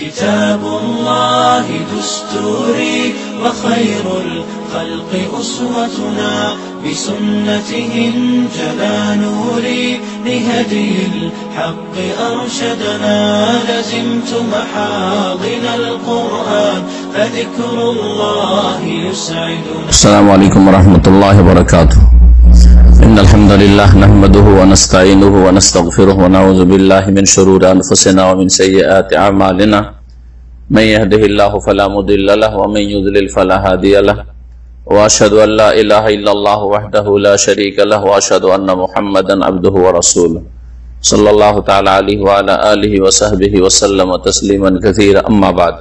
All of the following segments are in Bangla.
كتاب الله دستوري وخير الخلق أسوتنا بسنته جلا نوري لهدي الحق أرشدنا لزمت محاضن القرآن فذكر الله يسعدنا. السلام عليكم ورحمة الله وبركاته. إن الحمد لله نحمده ونستعينه ونستغفره ونعوذ بالله من شرور أنفسنا ومن سيئات أعمالنا. من يهده الله فلا مضل له ومن يضلل فلا هادي له. وأشهد أن لا إله إلا الله وحده لا شريك له وأشهد أن محمدا عبده ورسوله. صلى الله تعالى عليه وعلى آله وصحبه وسلم تسليما كثيرا. أما بعد،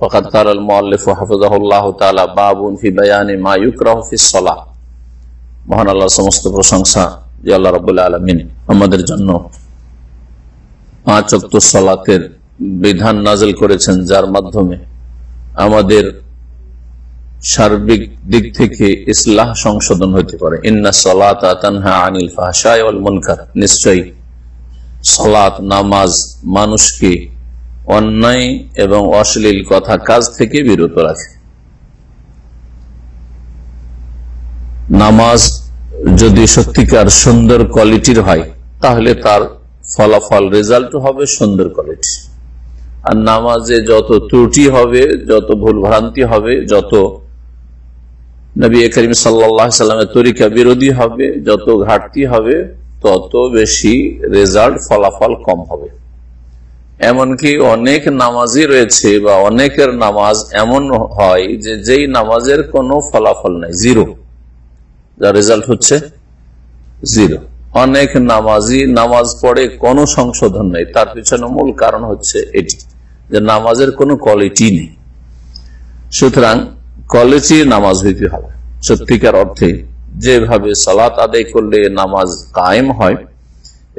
فقد قال المؤلف حفظه الله تعالى باب في بيان ما يكره في الصلاة. মহান আল্লাহর সমস্ত প্রশংসা যে আল্লাহ রবুল্লা আলমিন আমাদের জন্য পাঁচ অক্ত সলাতের বিধান নাজল করেছেন, যার মাধ্যমে আমাদের সার্বিক দিক থেকে ইসলাহ সংশোধন হতে পারে। ইন্না সলাত তানহা আনিল ফাহশায় মুনকার। নিশ্চয়ই সলাত, নামাজ মানুষকে অন্যায় এবং অশ্লীল কথা কাজ থেকে বিরত রাখে। নামাজ যদি সত্যিকার সুন্দর কোয়ালিটির হয়, তাহলে তার ফলাফল রেজাল্ট হবে সুন্দর কোয়ালিটি আর নামাজে যত ত্রুটি হবে, যত ভুল ভ্রান্তি হবে, যত নবী করিম সাল্লামের তরিকা বিরোধী হবে, যত ঘাটতি হবে, তত বেশি রেজাল্ট ফলাফল কম হবে। এমনকি অনেক নামাজই রয়েছে বা অনেকের নামাজ এমন হয় যে যেই নামাজের কোনো ফলাফল নাই জিরো যার রেজাল্ট হচ্ছে জিরো অনেক নামাজি নামাজ পড়ে কোনো সংশোধন নেই। তার পিছনে মূল কারণ হচ্ছে এটি, যে নামাজের কোনো কোয়ালিটি নেই। সুতরাং কোয়ালিটি নামাজ হইতে হবে। সত্যিকার অর্থে যেভাবে সালাত আদায় করলে নামাজ কায়েম হয়,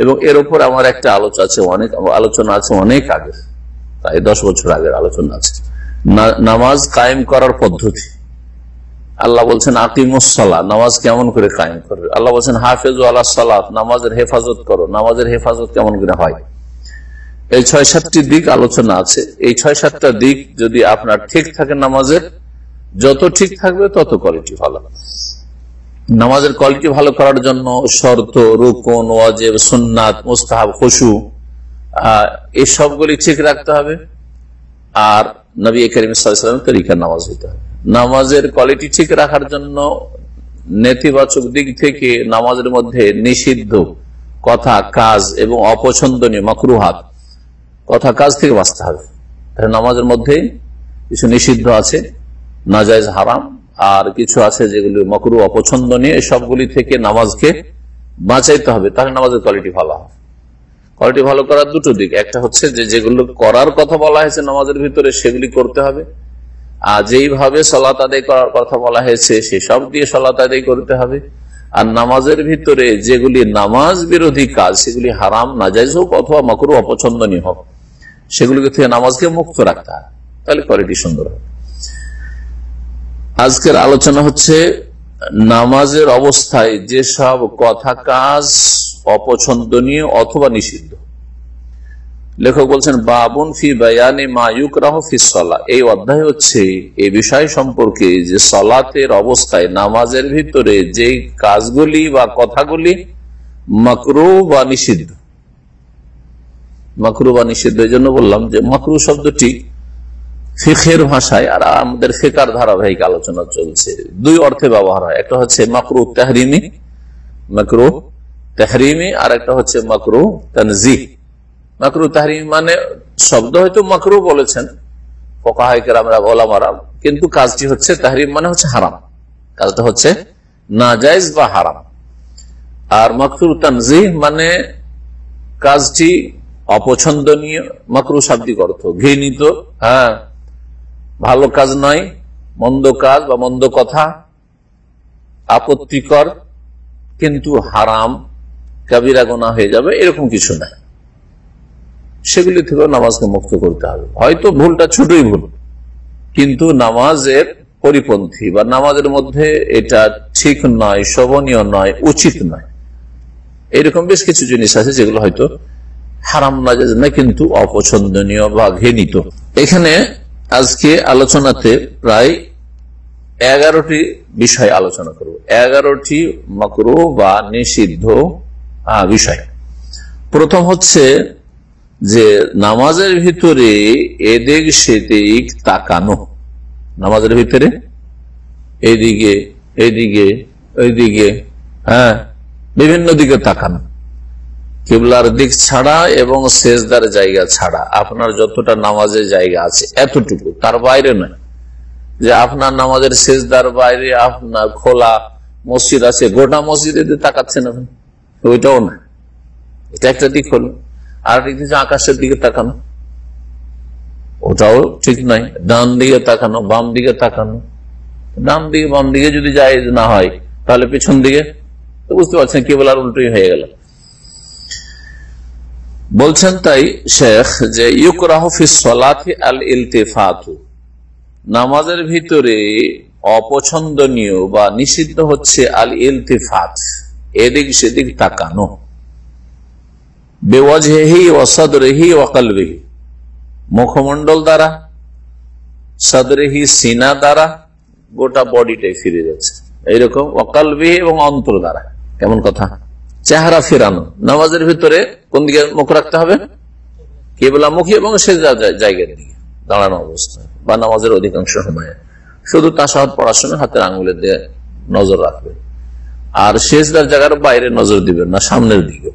এবং এর উপর আমার একটা আলোচনা আছে অনেক, আলোচনা আছে অনেক আগে, প্রায় দশ বছর আগের আলোচনা আছে। নামাজ কায়েম করার পদ্ধতি। আল্লাহ বলছেন আকিমুসলা নামাজ কেমন করে কায়েম করবে? আল্লাহ বলছেন, হাফেজ আল্লাহ সালাত নামাজের হেফাজত করো। নামাজের হেফাজত কেমন করে হয়? এই ছয় সাতটি দিক আলোচনা আছে। এই ছয় সাতটা দিক যদি আপনার ঠিক থাকে নামাজের, যত ঠিক থাকবে তত কোয়ালিটি ভালো। নামাজের কোয়ালিটি ভালো করার জন্য শর্ত, রুকন, ওয়াজেব, সুন্নাত, মুস্তাহাব, খুশু এই সবগুলি ঠিক রাখতে হবে। আর নবী করিম সাল্লাম তরিকার নামাজ হইতে হবে। নামাজের কোয়ালিটি ঠিক রাখার জন্য নেতিবাচক দিক থেকে নামাজের মধ্যে নিষিদ্ধ কথা, কাজ এবং অপছন্দনীয়, মকরুহাত কথা কাজ থেকে বাঁচতে হবে। নামাজের মধ্যে কিছু নিষিদ্ধ আছে নাজাইজ হারাম, আর কিছু আছে যেগুলি মকরু, অপছন্দনীয় সবগুলি থেকে নামাজকে বাঁচাইতে হবে, তাহলে নামাজের কোয়ালিটি ভালো হবে। কোয়ালিটি ভালো করার দুটো দিক। একটা হচ্ছে যে যেগুলো করার কথা বলা হয়েছে নামাজের ভিতরে, সেগুলি করতে হবে। আর যেইভাবে সলাত আদায় করার কথা বলা হয়েছে সেসব দিয়ে সলাত আদায় করতে হবে। আর নামাজের ভিতরে যেগুলি নামাজ বিরোধী কাজ, সেগুলি হারাম নাজাইজ হোক অথবা মকরু অপছন্দনীয় হোক, সেগুলিকে থেকে নামাজকে মুক্ত রাখতে হয়। তাহলে কোয়ালিটি সুন্দর হবে। আজকের আলোচনা হচ্ছে নামাজের অবস্থায় যেসব কথা কাজ অপছন্দনীয় অথবা নিষিদ্ধ। লেখক বলছেন, বাবুন ফি বায়ানে মায়ুক রাহ ফিসলা এই অধ্যায় হচ্ছে এই বিষয় সম্পর্কে যে সলাতের অবস্থায়, নামাজের ভিতরে যে কাজগুলি বা কথাগুলি মকরু বা নিষিদ্ধ। মকরু বা নিষিদ্ধ, এই জন্য বললাম যে মকরু শব্দটি ফিখের ভাষায় আর আমাদের ফেকার ধারাবাহিক আলোচনা চলছে। দুই অর্থে ব্যবহার হয়, একটা হচ্ছে মাকরু তাহরিমি মাকরু তাহরিমি, আর একটা হচ্ছে মাকরু তানজি মাকরু তাহরিমি মানে শব্দ হয়তো মাকরু বলেছেন। ফকাহাইকের আমরা ওলামারা, কিন্তু কাজটি হচ্ছে তাহরিম মানে হচ্ছে হারাম। কাজটা হচ্ছে নাজাইজ বা হারাম। আর মাকরু তানজি মানে কাজটি অপছন্দনীয়, মাকরু শাব্দিক অর্থ। ঘৃণিত হ্যাঁ ভালো কাজ নয়, মন্দ কাজ বা মন্দ কথা, আপত্তিকর, কিন্তু হারাম, কাবিরা গোনা হয়ে যাবে, এরকম কিছু নাই সেগুলি থেকেও নামাজকে মুক্ত করতে হবে। হয়তো ভুলটা ছোটই ভুল, কিন্তু নামাজের পরিপন্থী বা নামাজের মধ্যে এটা ঠিক নয়, শোভনীয় নয়, উচিত নয়। এরকম বেশ কিছু জিনিস আছে যেগুলো হয়তো হারাম না না কিন্তু অপছন্দনীয় বা ঘৃণিত। এখানে আজকে আলোচনাতে প্রায় এগারোটি বিষয় আলোচনা করব। এগারোটি মকরু বা নিষিদ্ধ বিষয়। প্রথম হচ্ছে যে নামাজের ভিতরে এদিক সেদিক তাকানো। নামাজের ভিতরে? এইদিকে এইদিকে ওইদিকে হ্যাঁ বিভিন্ন দিকে তাকানো। কেবলার দিক ছাড়া এবং শেষদার জায়গা ছাড়া আপনার যতটা নামাজের জায়গা আছে এতটুকু, তার বাইরে নয়। যে আপনার নামাজের শেষদার বাইরে আপনার খোলা মসজিদ আছে, গোটা মসজিদে তাকাচ্ছেন আপনি, ওইটাও না এটা একটা দিক হলো। আর দিক আকাশের দিকে তাকানো। ওটাও ঠিক নাই। ডান দিকে তাকানো, বাম দিকে তাকানো। ডান দিকে, বাম দিকে যদি যায় না হয়, তাহলে পেছন দিকে বুঝতে পারছেন কেবল আর উল্টোই হয়ে গেল। বলছেন তাই শেখ যে আল ইলতেফাতু নামাজের ভিতরে অপছন্দনীয় বা নিষিদ্ধ হচ্ছে আল ইলতেফাত এদিক সেদিক তাকানো। বেওয়াজহি ওয়াসাদরেহি ওয়াকালবেহি মুখমন্ডল দ্বারা সদরেহি সিনা দ্বারা গোটা বডিটাই ফিরে যাচ্ছে। এইরকম ওয়াকালবেহি এবং অন্তর দ্বারা। কেমন কথা? চেহারা ফেরানো। নামাজের ভিতরে কোন দিকে মুখ রাখতে হবে? কেবলা মুখী এবং সে জায়গার দিকে। দাঁড়ানো অবস্থায় বা নামাজের অধিকাংশ সময়ে। শুধু তাসাহাদ পড়াশোনা, হাতের আঙুলের দিয়ে নজর রাখবে। আর শেষদার জায়গার বাইরে নজর দিবেন না, সামনের দিকে।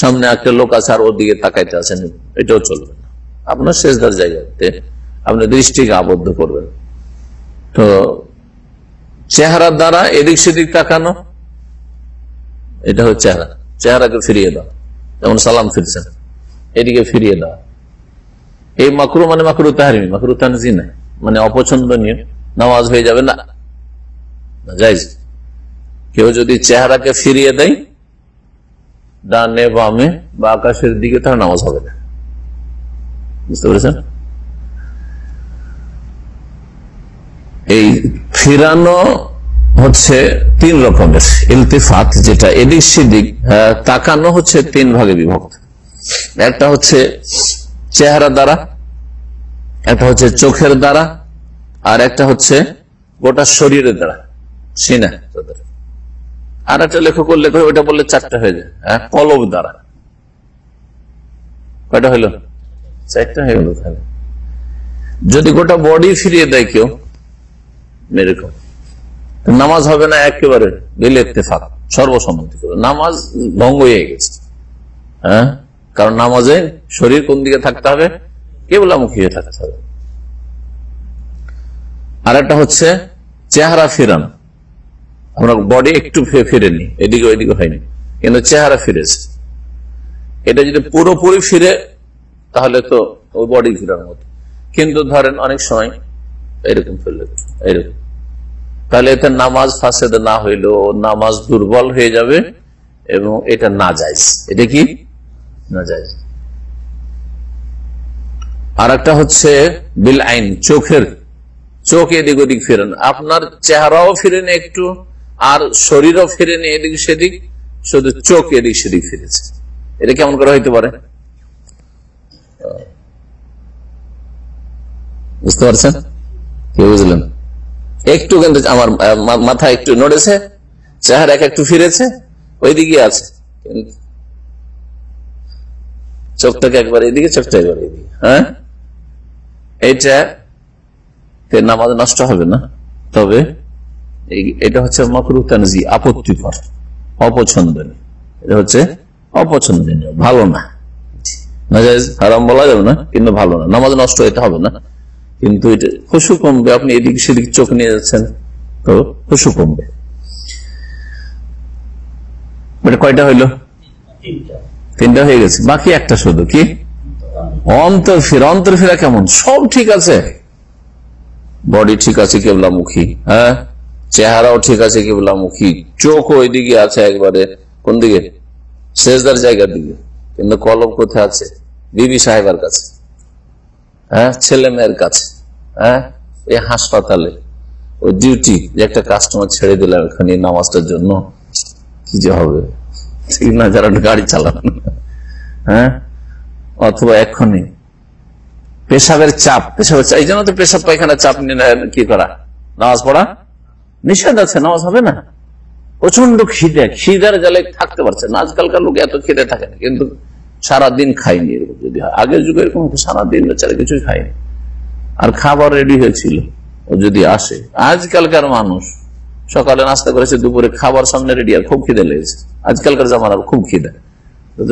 সামনে একটা লোক আছে আর ওর দিকে তাকাইতে আছেন এটাও চলবে না। আপনার শেষদার জায়গাতে আপনি দৃষ্টিকে আবদ্ধ করবেন। তো চেহারার দ্বারা এদিক সেদিক তাকানো, এটা হচ্ছে চেহারা। চেহারাকে ফিরিয়ে দাও। যেমন সালাম ফিরছেন এদিকে ফিরিয়ে দাও। এই মাকরু মানে মাকরু তাহারিমি, মাকরু তানজি না মানে অপছন্দনীয়। নামাজ হয়ে যাবে না। যাই কেউ যদি চেহারাকে ফিরিয়ে দেয় ডানে বামে, বা আকাশের দিকে তার নামাজ হবে না। বুঝতে পেরেছেন? এই ফিরানো হচ্ছে তিন রকমের ইলতিফাত, যেটা এদিক সেদিক তাকানো হচ্ছে তিন ভাগে বিভক্ত। একটা হচ্ছে চেহারা দ্বারা, একটা হচ্ছে চোখের দ্বারা, আর একটা হচ্ছে গোটা শরীরের দ্বারা। সিনা আর একটা লেখক লেখক ওইটা বললে চারটা হয়ে যায়। হ্যাঁ? কলব দ্বারা। কয়টা হইল? চারটা হয়ে গেল তাহলে। যদি গোটা বডি ফিরিয়ে দেয় কেউ, এরকম। নামাজ হবে না একেবারে বেলে ইত্তেফাক, সর্বসম্মতি করে। নামাজ ভঙ্গ হয়ে গেছে। হ্যাঁ? কারণ নামাজে শরীর কোন দিকে থাকতে হবে? কেবলামুখী হয়ে থাকতে হবে। আর একটা হচ্ছে চেহারা ফিরানো। আমরা বডি একটু ফিরেনি, এদিকে ওইদিকে হয়নি। কিন্তু চেহারা ফিরেছে। এটা যদি পুরোপুরি ফিরে, তাহলে তো ওই বডি ফিরানোর মতো। কিন্তু ধরেন অনেক সময় এরকম ফিরলে এরকম। তাহলে এতে নামাজ ফাঁসেদ না হইল, নামাজ দুর্বল হয়ে যাবে এবং এটা না যায় এটা কি? না যায় আর একটা হচ্ছে বিল আইন, চোখের, চোখ এদিক ওদিক ফেরেন। আপনার চেহারাও ফিরেন একটু আর শরীরও ফিরেনি এদিক সেদিক, শুধু চোখ এদিক সেদিক ফিরেছে। এটা কেমন করে হইতে পারে? বুঝতে পারছেন? কি বুঝলেন একটু কিন্তু আমার মাথা একটু নড়েছে, চেহারা একটু ফিরেছে ওইদিকে আছে। চোখটাকে একবার এদিকে, চোখটা একবার এদিকে। হ্যাঁ? এইটা নামাজ নষ্ট হবে না। তবে এটা হচ্ছে মকরু তানজি আপত্তিকর অপছন্দনীয়। এটা হচ্ছে অপছন্দনীয় ভালো না। হারাম বলা যাবে না কিন্তু ভালো না। নামাজ নষ্ট হইতে হবে না। কিন্তু এটা খুশু কমবে আপনি এদিক সেদিক চোখ নিয়ে যাচ্ছেন তো খুশু কমবে। এটা কয়টা হইল? তিনটা। হয়ে গেছে। বাকি একটা শুধু কি? অন্তর ফিরা অন্তর ফিরা কেমন? সব ঠিক আছে। বডি ঠিক আছে কেবলামুখী হ্যাঁ? চেহারাও ঠিক আছে কেবলামুখী চোখ ওইদিকে আছে একবারে, কোন দিকে? শেষদার জায়গার দিকে। কিন্তু কলম কোথায় আছে? বিবি সাহেবের কাছে। হ্যাঁ ছেলে মেয়ের কাছে। হ্যাঁ এই হাসপাতালে। ওই ডিউটি যে একটা কাস্টমার ছেড়ে দিলাম এখানে নামাজটার জন্য। কি যে হবে? ঠিক না, যারা গাড়ি চালান। হ্যাঁ অথবা এক্ষুনি। পেশাবের চাপ পেশাবের চাপ। এই জন্য তো পেশাব পায়খানা চাপ নেয়, কি করা? নামাজ পড়া? নিষেধ আছে নামাজ হবে না। প্রচণ্ড খিদে খিদার জালে থাকতে পারছে না। আজকালকার লোক এত খিদে থাকে না কিন্তু সারাদিন খাইনি এরকম যদি হয়। আগের যুগে এরকম সারাদিন বেচারা কিছুই খায়নি। আর খাবার রেডি হয়েছিল ও যদি আসে। আজকালকার মানুষ সকালে নাস্তা করেছে দুপুরে খাবার সামনে রেডি আর খুব খিদে লেগেছে। আজকালকার জামানার খুব খিদে।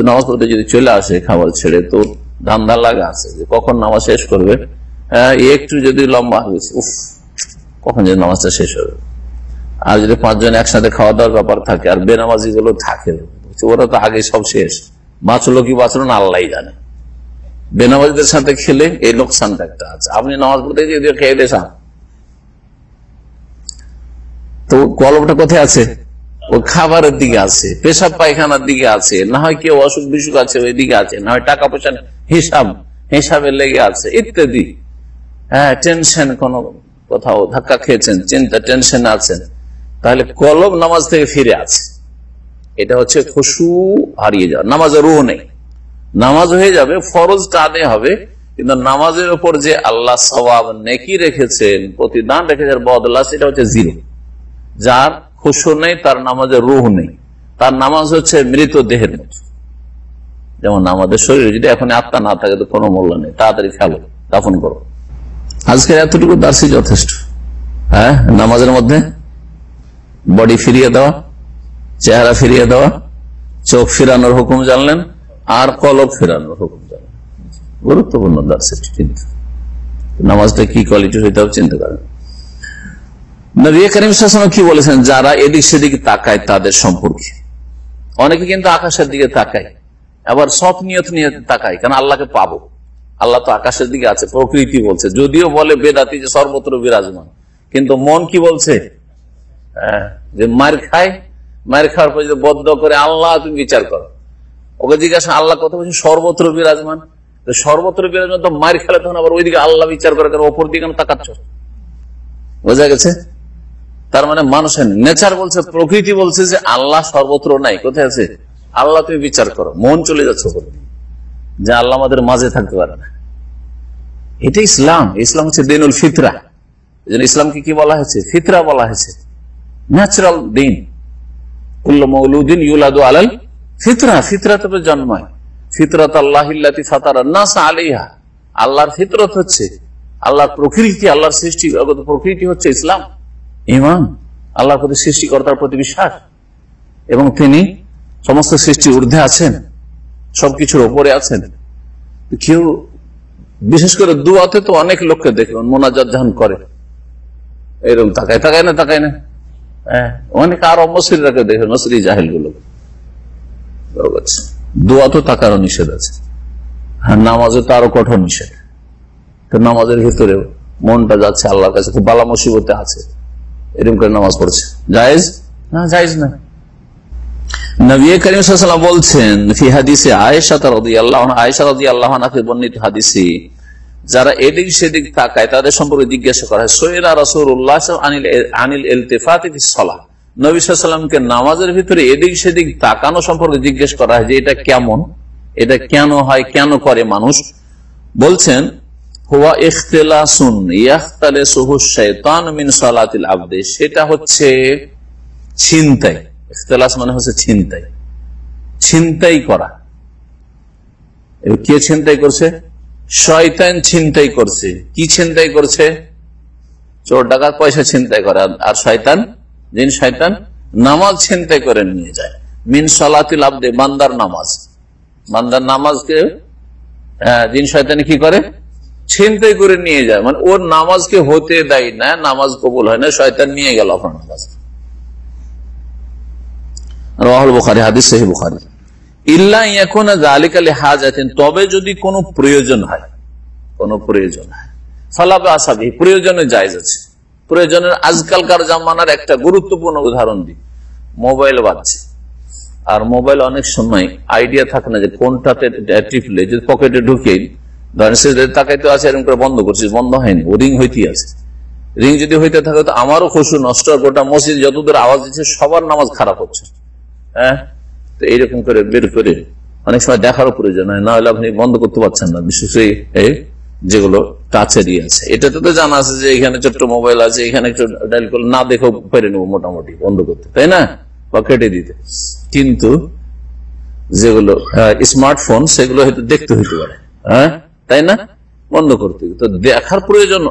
নামাজ পড়তে যদি চলে আসে খাবার ছেড়ে তো ধান্দা লাগা আছে যে কখন নামাজ শেষ করবে? হ্যাঁ, একটু যদি লম্বা হয়েছে উফ কখন যদি নামাজটা শেষ হবে? আর যদি পাঁচজন একসাথে খাওয়া দাওয়ার ব্যাপার থাকে, আর বেনামাজি গুলো থাকে ওরা তো আগে সব শেষ। বাঁচলো কি বাঁচলো না আল্লাহ জানে। বেনামাজিদের সাথে খেলে এই লোকসানটা একটা আছে। আপনি নামাজ পড়তে যদি খেয়ে দেশান তো কলমটা কোথায় আছে? ও খাবারের দিকে আছে, পেশাব পায়খানার দিকে আছে। না হয় কেউ অসুখ বিসুখ আছে, ওই দিকে আছে। না হয় টাকা পয়সা হিসাব হিসাবে লেগে আছে, ইত্যাদি। হ্যাঁ টেনশন কোন কোথাও ধাক্কা খেয়েছেন, চিন্তা টেনশন আছেন। তাহলে কলম নামাজ থেকে ফিরে আছে এটা হচ্ছে খুশু হারিয়ে যাওয়া। নামাজের রুহ নেই। নামাজ হয়ে যাবে, ফরজ টানে হবে, কিন্তু নামাজের উপর যে আল্লাহ সবাব নেকি রেখেছেন, প্রতিদান রেখেছেন, বদলা, সেটা হচ্ছে জিরো যার খুশু নেই, তার নামাজের রুহ নেই। তার নামাজ হচ্ছে মৃত দেহের মতো। যেমন আমাদের শরীরে যদি এখন আত্মা না থাকে, তো কোনো মূল্য নেই। তাড়াতাড়ি ফেলো দাফন করো। আজকের এতটুকু দার্সি যথেষ্ট। হ্যাঁ নামাজের মধ্যে বডি ফিরিয়ে দেওয়া চেহারা ফিরিয়ে দেওয়া চোখ ফিরানোর হুকুম জানলেন, আর কলব ফিরানোর হুকুম জানলেন। গুরুত্বপূর্ণ নামাজটা কি কোয়ালিটি হইতে হবে চিন্তা করেন নবী করিম সাল্লাম কি বলেছেন? যারা এদিক সেদিক তাকায় তাদের সম্পর্কে। অনেকে কিন্তু আকাশের দিকে তাকায়, আবার সব নিয়ত নিয়ে তাকায়, কারণ আল্লাহকে পাবো। আল্লাহ তো আকাশের দিকে আছে, প্রকৃতি বলছে। যদিও বলে বেদাতি যে সর্বত্র বিরাজমান, কিন্তু মন কি বলছে? যে মার খায়, মার খাওয়ার পর যদি বদ্ধ করে আল্লাহ তুমি বিচার করো। ওকে জিজ্ঞাসা, আল্লাহ কত বলছে সর্বত্র বিরাজমান। সর্বত্র বিরাজমান তো মার খেলে তখন আবার ওইদিকে আল্লাহ বিচার করে, কারণ ওপর দিকে তাকাচ্ছ? বোঝা গেছে? তার মানে মানুষের নেচার বলছে, প্রকৃতি বলছে যে আল্লাহ সর্বত্র নাই। কোথায় আছে? আল্লাহ তুমি বিচার করো। মন চলে যাচ্ছে যে আল্লাহ আমাদের মাঝে থাকতে পারে না। এটা ইসলাম। ইসলাম হচ্ছে দিনুল ফিতরা। ইসলামকে কি বলা হয়েছে? ফিতরা বলা হয়েছে। ন্যাচারাল দিন কুল্লমৌলুদ্দিন ইউলাদু আলাল ফিতরা ফিতরা তবে জন্মায় ফিতরাত আল্লাহ ফাতার আলিহা আল্লাহর ফিতরত হচ্ছে, আল্লাহর প্রকৃতি, আল্লাহর সৃষ্টি প্রকৃতি হচ্ছে ইসলাম। ইমান আল্লাহর প্রতি সৃষ্টিকর্তার প্রতি বিশ্বাস। এবং তিনি সমস্ত সৃষ্টি ঊর্ধ্বে আছেন, সবকিছুর ওপরে আছেন। কেউ, বিশেষ করে দুয়াতে তো অনেক লোককে দেখবেন, মোনাজাত যখন করে। এরকম তাকায় তাকায় না তাকায় না। অনেক আর অমসরিরাকে দেখবেন মসরি জাহেলগুলো দোয়া তো তাকারও নিষেধ আছে। হ্যাঁ নামাজে তো আরও কঠোর নিষেধ। তো নামাজের ভিতরে মনটা যাচ্ছে আল্লাহর কাছে খুব বালা মুসিবতে আছে। এরকম করে নামাজ পড়ছে। জায়েজ? না জায়েজ না। নবী করিম বলছেন ফি হাদিসে আয়েশা রাদিয়াল্লাহু আনহা আয়েশা রাদিয়াল্লাহু আনহাকে বর্ণিত হাদিসে যারা এদিক সেদিক তাকায়, তাদের সম্পর্কে জিজ্ঞাসা করা হয়, সৈয়দা রাসূলুল্লাহ আনিল আনিল নবী সাল্লামকে নামাজের ভিতরে এদিক সেদিক তাকানো সম্পর্কে জিজ্ঞেস করা হয় যে, এটা কেমন? এটা কেন হয়? কেন করে মানুষ? বলছেন, হুয়া ইখতিলাসুন ইয়াখতালিসুহু শাইতান মিন সালাতিল আবদে। সেটা হচ্ছে ছিনতাই। ইখতিলাস মানে হচ্ছে ছিনতাই। ছিনতাই করা। কে ছিনতাই করছে? শয়তান ছিনতাই করছে। কি ছিনতাই করছে? চোর ডাকাত পয়সা ছিনতাই করে। আর- শয়তান? যিনি শয়তান? নামাজ ছিনতাই করে নিয়ে যায়। মিন সলাতিল আব্দে বান্দার নামাজ। বান্দার নামাজকে দিন শয়তানি কি করে? ছিনতাই করে নিয়ে যায়। মানে ওর নামাজকে হতে দেয় না, নামাজ কবুল হয় না, শয়তান নিয়ে গেল আপনার নামাজ রাহুল বুখারি, হাদিস সহি বুখারি। ইল্লা এখন জালিক আলী হাজ আছেন তবে যদি কোনো প্রয়োজন হয়, কোনো প্রয়োজন হয় ফালাবে আসাবি প্রয়োজনে জায়জ আছে। প্রয়োজনের আজকালকার জামানার একটা গুরুত্বপূর্ণ উদাহরণ দিই, মোবাইল বাজছে আর মোবাইল অনেক সময় আইডিয়া থাকে না যে কোনটাতে টিপলে, যদি পকেটে ঢুকে ধরেন সে যদি তাকাইতে আছে, এরকম করে বন্ধ করছিস বন্ধ হয়নি, ও রিং হইতেই আছে। রিং যদি হইতে থাকে, তো আমারও খুশু নষ্ট গোটা মসজিদ যতদূর আওয়াজ দিচ্ছে, সবার নামাজ খারাপ হচ্ছে। হ্যাঁ? তো এইরকম করে বের করে অনেক সময় দেখারও প্রয়োজন হয়, না হলে আপনি বন্ধ করতে পারছেন না। বিশেষ করে যেগুলো টাচেরই আছে। এটাতে তো জানা আছে যে এখানে ছোট্ট মোবাইল আছে, এখানে একটু ডাইল করলে না দেখেও পেরে নেব মোটামুটি, বন্ধ করতে। তাই না? বা কেটে দিতে। কিন্তু যেগুলো স্মার্টফোন সেগুলো হয়তো দেখতে হইতে পারে। হ্যাঁ? তাই না? বন্ধ করতে তো দেখার প্রয়োজন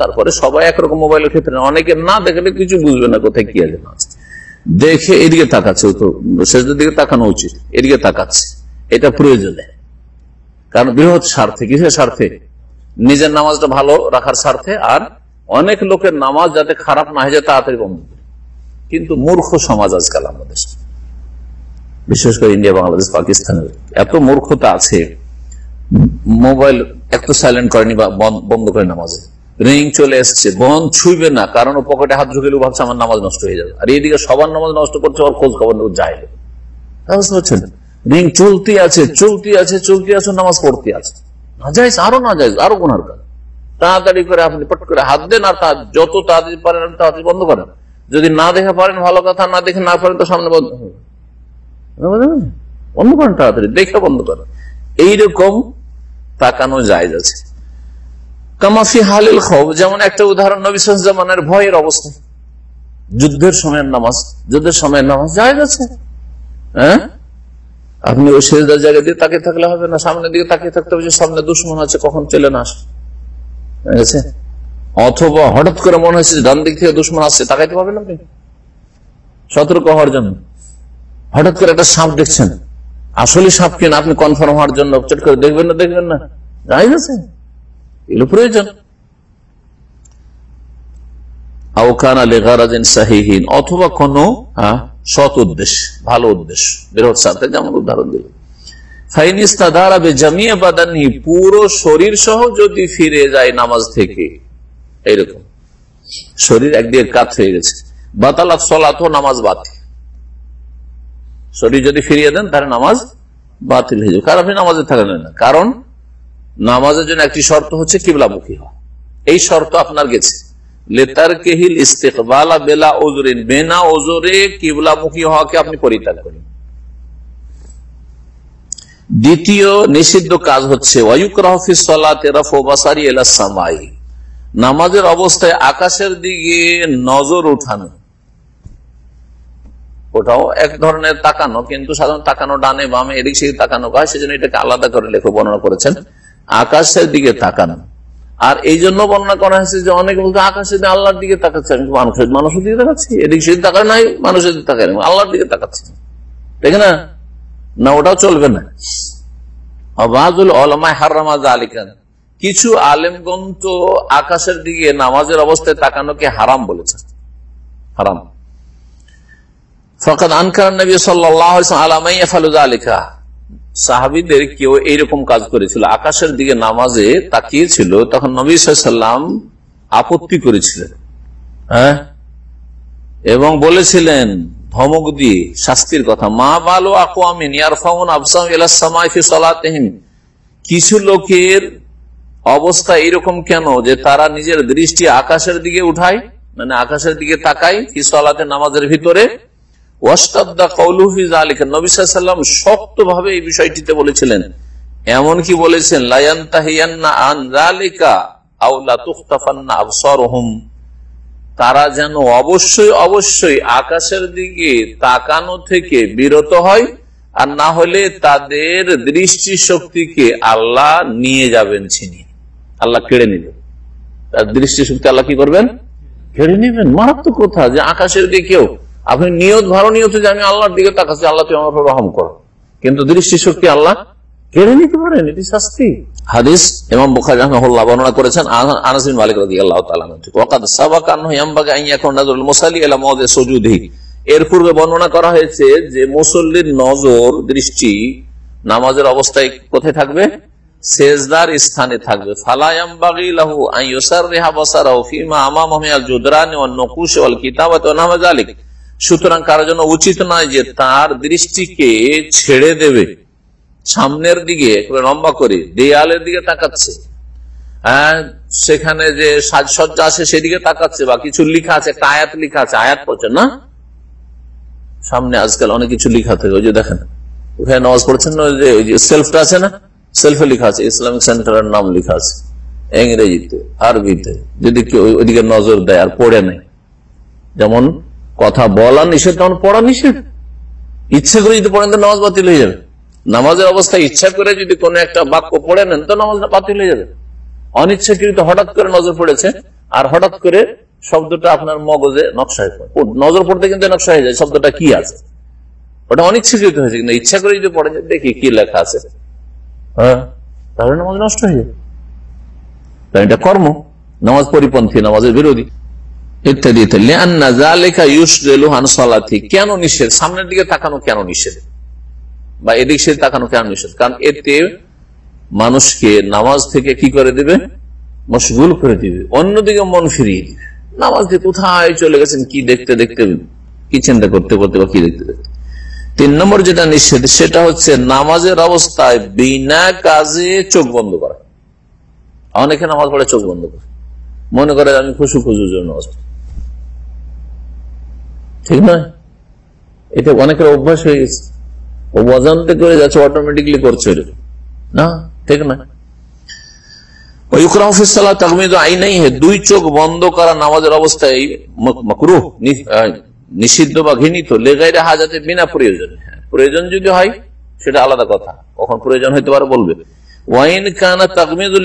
তারপরে সবাই একরকম মোবাইলের ক্ষেত্রে অনেকে না দেখলে কিছু বুঝবে না কোথায় কি আছে না আছে। দেখে এদিকে তাকাচ্ছে তো শেষের দিকে তাকানো উচিত, এদিকে তাকাচ্ছে। এটা প্রয়োজনে। কারণ বৃহৎ স্বার্থে, কিসের স্বার্থে? নিজের নামাজটা ভালো রাখার স্বার্থে, আর অনেক লোকের নামাজ যাতে খারাপ না হয়ে যায়, তাড়াতাড়ি বন্ধ কিন্তু মূর্খ সমাজ আজকাল আমাদের। বিশেষ করে ইন্ডিয়া, বাংলাদেশ পাকিস্তানের এত মূর্খতা আছে, মোবাইল এত সাইলেন্ট করেনি বা বন্ধ করে নামাজে। রিং চলে এসছে বন্ধ ছুইবে না, কারণ ও পকেটে হাত ঢুকেলে ভাবছে আমার নামাজ নষ্ট হয়ে যাবে। আর এইদিকে সবার নামাজ নষ্ট করছে ওর খোঁজ খবর যায় বুঝতে রিং চলতি আছে চলতি আছে চলতি আছে, নামাজ পড়তে আছে। না যাইজ, আরও না যাইজ, আরও গুনার কাজ। তাড়াতাড়ি করে আপনি পট করে হাত দেন, আর তা যত তাড়াতাড়ি পারেন তাড়াতাড়ি বন্ধ করেন। যদি না দেখে পারেন, ভালো কথা, না দেখে না পারেন, তো সামনে বন্ধ হবে। বন্ধ করেন তাড়াতাড়ি, দেখে বন্ধ করেন। এইরকম তাকানো যায় আছে। কামাফি হালিল খব, যেমন একটা উদাহরণ, নবী জামানের ভয়ের অবস্থা। যুদ্ধের সময়ের নামাজ, যুদ্ধের সময়ের নামাজ যায় আছে। হ্যাঁ? আপনি ওই শেষদার জায়গা দিয়ে তাকিয়ে থাকলে হবে না, সামনের দিকে তাকিয়ে থাকতে হবে যে সামনে দুশ্মন আছে, কখন চলে না আসে। অথবা হঠাৎ করে মনে হচ্ছে যে ডান দিক থেকে দুশ্মন আসছে, তাকাইতে পারবেন আপনি? সতর্ক হওয়ার জন্য। হঠাৎ করে একটা সাপ দেখছেন। আসলে সাপ কিনা, আপনি কনফার্ম হওয়ার জন্য। চট করে দেখবেন না দেখবেন না। যাই আছে? এগুলো প্রয়োজন। অথবা কোন সৎ উদ্দেশ্য, ভালো উদ্দেশ্য। বৃহৎ সাথে যেমন উদাহরণ দিল। পুরো শরীর সহ যদি ফিরে যায় নামাজ থেকে, এইরকম। শরীর একদিকে কাত হয়ে গেছে। বাতালাত সলাত নামাজ বাতিল। শরীর যদি ফিরিয়ে দেন, তাহলে নামাজ বাতিল হয়ে যাবে। কারণ আপনি নামাজে না। কারণ নামাজের জন্য একটি শর্ত হচ্ছে কিবলামুখী হওয়া। এই শর্ত আপনার গেছে। লেতার কেহিল বেলা ওজরিন বেনা ওজরে কিবলামুখী হওয়াকে আপনি পরিত্যাগ করেন। দ্বিতীয় নিষিদ্ধ কাজ হচ্ছে নামাজের অবস্থায় আকাশের দিকে নজর উঠানো। ওটাও এক ধরনের তাকানো, কিন্তু সাধারণ তাকানো ডানে বামে এদিক সেদিক তাকানো হয়, সেজন্য এটাকে আলাদা করে লেখক বর্ণনা করেছেন। আকাশের দিকে তাকানো। আর এই জন্য বর্ণনা করা হয়েছে যে অনেকে বলতে আকাশের দিকে আল্লাহর দিকে তাকাচ্ছে। মানুষের মানুষের দিকে তাকাচ্ছি? এদিক সেদিক তাকায় নাই, মানুষের দিকে তাকায় আল্লাহর দিকে তাকাচ্ছি। ঠিক না? না, ওটাও চলবে না। কিছু আলেমগন তো আকাশের দিকে নামাজের অবস্থায় তাকানোকে হারাম বলেছেন হারাম। ফকাত আনকার নবী সাল্লামাইয়া আলিকা সাহাবিদের কেউ এইরকম কাজ করেছিল। আকাশের দিকে নামাজে তাকিয়েছিল তখন নবী সাল্লাম আপত্তি করেছিলেন। হ্যাঁ? এবং বলেছিলেন, ধমক দিয়ে, শাস্তির কথা, মা বালো আকোয়ামিন কিছু লোকের অবস্থা এরকম কেন যে তারা নিজের দৃষ্টি আকাশের দিকে উঠায় মানে আকাশের দিকে তাকায় কি সালাতে নামাজের ভিতরে শক্ত ভাবে এই বিষয়টিতে বলেছিলেন। এমন কি বলেছেন তারা যেন অবশ্যই অবশ্যই আকাশের দিকে তাকানো থেকে বিরত হয়, আর না হলে তাদের দৃষ্টি শক্তিকে আল্লাহ নিয়ে যাবেন ছিনিয়ে। আল্লাহ কেড়ে নেবেন তার দৃষ্টি শক্তি আল্লাহ কি করবেন? কেড়ে নেবেন। মারাত্মক কথা যে আকাশের দিকে কেউ আপনি নিয়ত ভালো নিয়ত যে আমি আল্লাহর দিকে তাকাচ্ছি, আল্লাহ তুমি আমার রহম করো। কিন্তু দৃষ্টি শক্তি আল্লাহ কেড়ে নিতে পারেন, এটি শাস্তি। হাদিস ইমাম বুখারী রাহমাহুল্লাহ বর্ণনা করেছেন, আন- আনাস বিন মালিক রাদিয়াল্লাহু তাআলা ওয়াকাদ আন ইয়াকুনা মুসাল্লি ইলা এর পূর্বে বর্ণনা করা হয়েছে যে মুসল্লির নজর, দৃষ্টি নামাজের অবস্থায় কোথায় থাকবে? সেজদার স্থানে থাকবে। ফালায়ামবাগি লাহু ইউসাররিহা বাসারাহু ফিমা আমামাহু জুদরানি ওয়ান নুকুশ ওয়াল কিতাবাতি ওয়া যালিক। সুতরাং কারোর জন্য উচিত নয় যে তার দৃষ্টিকে ছেড়ে দেবে। সামনের দিকে লম্বা করে, দেয়ালের দিকে তাকাচ্ছে। হ্যাঁ সেখানে যে সাজসজ্জা আছে সেদিকে তাকাচ্ছে, বা কিছু লিখা আছে, একটা আয়াত লিখা আছে, আয়াত পড়ছে, না? সামনে আজকাল অনেক কিছু লিখা থাকে, ওই যে দেখেন, ওখানে নামাজ পড়ছেন না, ওই যে সেলফটা আছে না? সেলফে লিখা আছে ইসলামিক সেন্টারের নাম লিখা আছে, ইংরেজিতে, আরবিতে, যদি কেউ ওইদিকে নজর দেয় আর পড়ে নেয়। যেমন কথা বলা নিষেধ তেমন পড়া নিষেধ। ইচ্ছে করে যদি পড়েন, তো নামাজ বাতিল হয়ে যাবে। নামাজের অবস্থায় ইচ্ছা করে যদি কোনো একটা বাক্য পড়ে নেন, তো নামাজ বাতিল হয়ে যাবে। অনিচ্ছাকৃত হঠাৎ করে নজর পড়েছে, আর হঠাৎ করে শব্দটা আপনার মগজে নকশা হয়ে পড়ে। নজর পড়তে কিন্তু নকশা হয়ে যায়, শব্দটা কি আছে? ওটা অনিচ্ছাকৃত হয়েছে, কিন্তু ইচ্ছা করে যদি পড়ে দেখি কি লেখা আছে। হ্যাঁ তাহলে নামাজ নষ্ট হয়ে যাবে। কারণ এটা কর্ম। নামাজ পরিপন্থী, নামাজের বিরোধী। ইত্যাদি ইত্যাদি লিআন্না যালিকা ইউশগিলু আন সালাতি। কেন নিষেধ? সামনের দিকে তাকানো কেন নিষেধ? বা এদিক সে তাকানো কেন নিষেধ? কারণ এতে মানুষকে নামাজ থেকে কি করে দিবে? মশগুল করে দিবে। অন্যদিকে মন ফিরিয়ে দিবে। নামাজ দিয়ে কোথায় চলে গেছেন? কি দেখতে দেখতে? কি চিন্তা করতে করতে বা কি দেখতে দেখতে? তিন নম্বর যেটা নিষেধ, সেটা হচ্ছে নামাজের অবস্থায় বিনা কাজে চোখ বন্ধ করা। অনেকে নামাজ পড়ে চোখ বন্ধ করে। মনে করে আমি খুশু জন্য নামাজ পড়ি। ঠিক নয়? এটা অনেকের অভ্যাস হয়ে গেছে। ও অজান্তে করে যাচ্ছে অটোমেটিকলি করছে না? ঠিক না দুই চোখ বন্ধ করা নামাজের অবস্থায় নিষিদ্ধ বা ঘৃণিত হাজাতে বিনা প্রয়োজন। হ্যাঁ, প্রয়োজন যদি হয় সেটা আলাদা কথা। কখন প্রয়োজন হইতে পারে বলবে। ওয়াইন কানা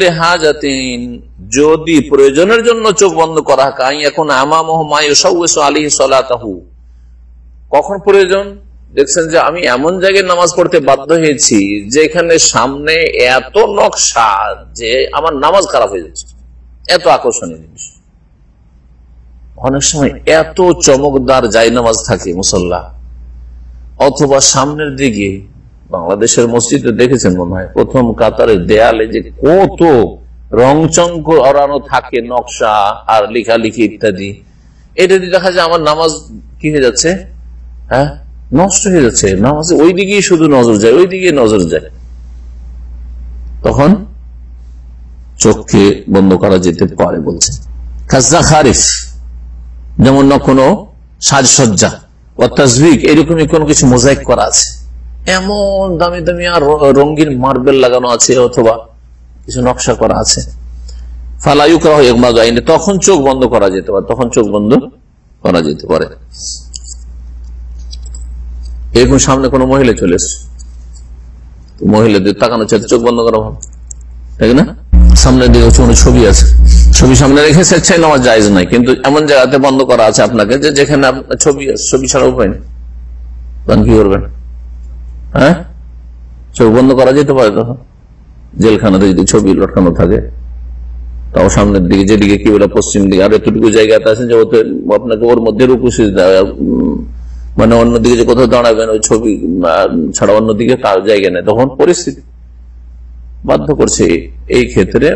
হাজাতিন যদি প্রয়োজনের জন্য চোখ বন্ধ করা কাই এখন আমামহ মায়ুসাউসু আলাইহি সালাতাহু। কখন প্রয়োজন? দেখছেন যে আমি এমন জায়গায় নামাজ পড়তে বাধ্য হয়েছি, যেখানে সামনে এত নকশা যে আমার নামাজ খারাপ হয়ে যাচ্ছে। এত আকর্ষণীয় জিনিস। অনেক সময় এত চমকদার জাই নামাজ থাকে মুসল্লা। অথবা সামনের দিকে বাংলাদেশের মসজিদে দেখেছেন মনে হয়, প্রথম কাতারের দেয়ালে যে কত রংচঙ্ক অরানো থাকে নকশা আর লেখালেখি ইত্যাদি, এটা দিয়ে দেখা যায় আমার নামাজ কি হয়ে যাচ্ছে? হ্যাঁ? নষ্ট হয়ে যাচ্ছে। নামাজে ওই দিকেই শুধু নজর যায়, ওই দিকে নজর যায়। তখন চোখকে বন্ধ করা যেতে পারে বলছে। খাজা খারিফ, যেমন না কোনো সাজসজ্জা ও তাজবিক এরকমই কোনো কিছু মোজাইক করা আছে। এমন দামি দামি আর রঙিন মার্বেল লাগানো আছে অথবা কিছু নকশা করা আছে। ফালায়ু করা হয় একমাগ আইনে তখন চোখ বন্ধ করা যেতে পারে, তখন চোখ বন্ধ করা যেতে পারে। এরকম সামনে কোনো মহিলা চলে এসছে। মহিলাদের তাকানো চাইতে চোখ বন্ধ করা ভালো তাই না? সামনের দিকে কোনো ছবি আছে। ছবি সামনে রেখে স্বেচ্ছায় নামাজ জায়জ নাই কিন্তু এমন জায়গাতে বন্ধ করা আছে আপনাকে যে যেখানে ছবি ছবি ছাড়া উপায় নেই। কি করবেন? হ্যাঁ? চোখ বন্ধ করা যেতে পারে তখন জেলখানাতে যদি ছবি লটকানো থাকে তাও সামনের দিকে যেদিকে কি বলে পশ্চিম দিকে আর এতটুকু জায়গাতে আছেন যে ওতে আপনাকে ওর মধ্যে রুকু সিজদা, উম, মানে অন্যদিকে যে কোথাও দাঁড়াবেন ওই ছবি ছাড়া অন্যদিকে তার জায়গা নেই। তখন পরিস্থিতি বাধ্য করছে এই ক্ষেত্রে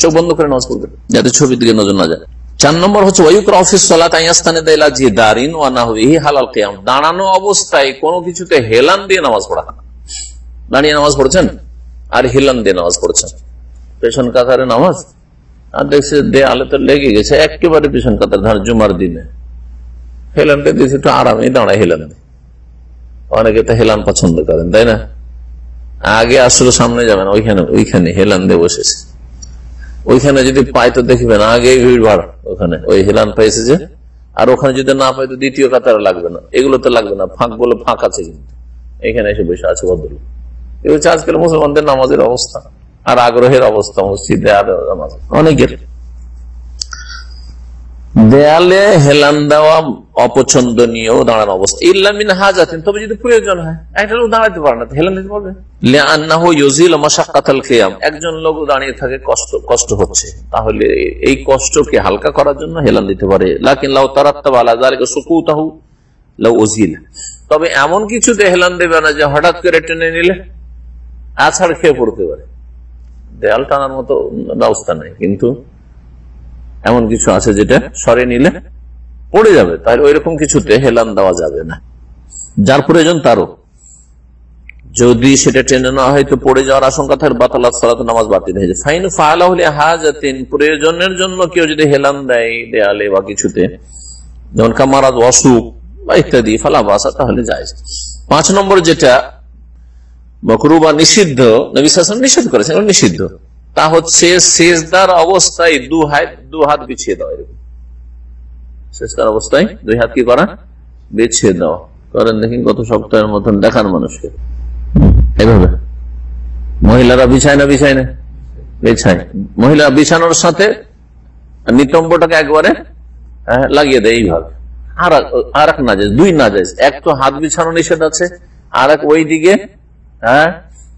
চোখ বন্ধ করে নামাজ পড়বে যাতে ছবির দিকে নজর না যায়। চার নম্বর হচ্ছে হালাল কিয়াম। দাঁড়ানো অবস্থায় কোনো কিছুতে হেলান দিয়ে নামাজ পড়া দাঁড়িয়ে নামাজ পড়ছেন? আর হেলান দিয়ে নামাজ পড়ছেন। পেছন কাতারে নামাজ? আর দেখছে দে দেয়ালে তো লেগে গেছে, একেবারে পেছন কাতার, ধার জুমার দিনে। হেলানটা দিয়েছে, একটু আরামে দাঁড়ায় হেলান। অনেকে তো হেলান পছন্দ করেন, তাই না? আগে আসলে সামনে যাবেন ওইখানে ওইখানে হেলান দিয়ে বসেছে। ওইখানে যদি পাই তো দেখবেন আগে ভিড় ভাড় ওখানে, ওই হেলান পাইছে যে। আর ওখানে যদি না পাই তো দ্বিতীয় কাতারে লাগবে না। এগুলো তো লাগবে না, ফাঁক বলে ফাঁক আছে কিন্তু। এখানে এসে বসে আছে ভদ্রলোক। এ হচ্ছে আজকাল মুসলমানদের নামাজের অবস্থা, আর আগ্রহের অবস্থা, মসজিদে আর নামাজ। অনেকের। দেয়ালে হেলান দেওয়া অপছন্দনীয় দাঁড়ানো অবস্থা। ইল্লামিন হাজাতেন, তবে যদি প্রয়োজন হয়, একটা লোক দাঁড়াতে পারে না হেলান দিতে পারবে। একজন লোক দাঁড়িয়ে থাকে, কষ্ট কষ্ট হচ্ছে। তাহলে এই কষ্টকে হালকা করার জন্য হেলান দিতে পারে। লাকিন লাউ তারাত্তাবা আলা যালিকা সুকুতাহু লাউ উজিল তবে এমন কিছুতে হেলান দেবে না যে হঠাৎ করে টেনে নিলে আছাড় খেয়ে পড়তে পারে। দেয়াল টানার মতো ব্যবস্থা নেই, কিন্তু এমন কিছু আছে যেটা সরে নিলে পড়ে যাবে, তাহলে ওই রকম কিছুতে হেলান দেওয়া যাবে না। যার প্রয়োজন তারও। যদি সেটা টেনে নেওয়া হয় তো পড়ে যাওয়ার আশঙ্কা থাকে বাতালাত সালাত নামাজ বাতিল হয়ে যায়। ফাইন ফালা হলে হাজাতিন, প্রয়োজনের জন্য কেউ যদি হেলান দেয় দেয়ালে বা কিছুতে, যেমন কামারাজ অসুখ বা ইত্যাদি, ফালা বাসা, তাহলে যায় পাঁচ নম্বর যেটা মকরু বা নিষিদ্ধ, নবী শাসন নিষেধ করেছেন নিষিদ্ধ। তা হচ্ছে, শেষদার অবস্থায় দু হাত দু হাত বিছিয়ে দেওয়া এরকম। শেষদার অবস্থায় দুই হাত কি করা? বেছে দেওয়া করেন দেখি কত সপ্তাহের মতন দেখান মানুষকে। এইভাবে। মহিলারা বিছায় না বিছায় না? বিছায়। মহিলা বিছানোর সাথে নিতম্বটাকে একবারে হ্যাঁ, লাগিয়ে দেয় এইভাবে। আর আর এক নাজাইজ দুই নাজাইজ এক তো হাত বিছানো নিষেধ আছে আর এক ওই দিকে হ্যাঁ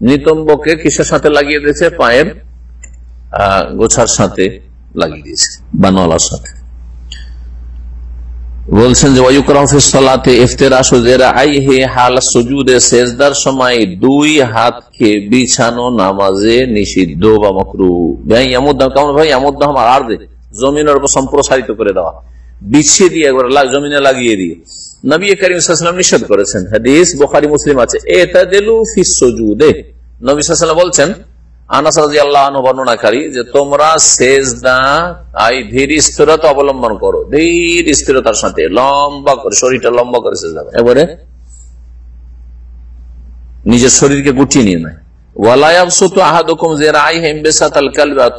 নিতম্বকে কিসের সাথে লাগিয়ে দিয়েছে? পায়ের গোছার সাথে লাগিয়ে দিয়েছে বা নলার সাথে। বলছেন যে হাল সুজুদে সময় দুই হাতকে বিছানো নামাজে নিষিদ্ধ বা মকরু। কেমন ভাই? আর জমিনের উপর সম্প্রসারিত করে দেওয়া। বিছিয়ে দিয়ে একবার জমিনে লাগিয়ে দিয়ে। নবী করিম নিষেধ করেছেন। হাদিস, বোখারি, মুসলিম আছে। এটা দেলু ফিসুদে নবী সাল্লাম বলছেন বর্ণনাকারী যে তোমরা সেজদা, আই ধীর স্থিরতা অবলম্বন করো। ধীর স্থিরতার সাথে লম্বা করে, শরীরটা লম্বা করে সেজদা। এবারে নিজের শরীরকে গুটিয়ে নিয়ে নেয়।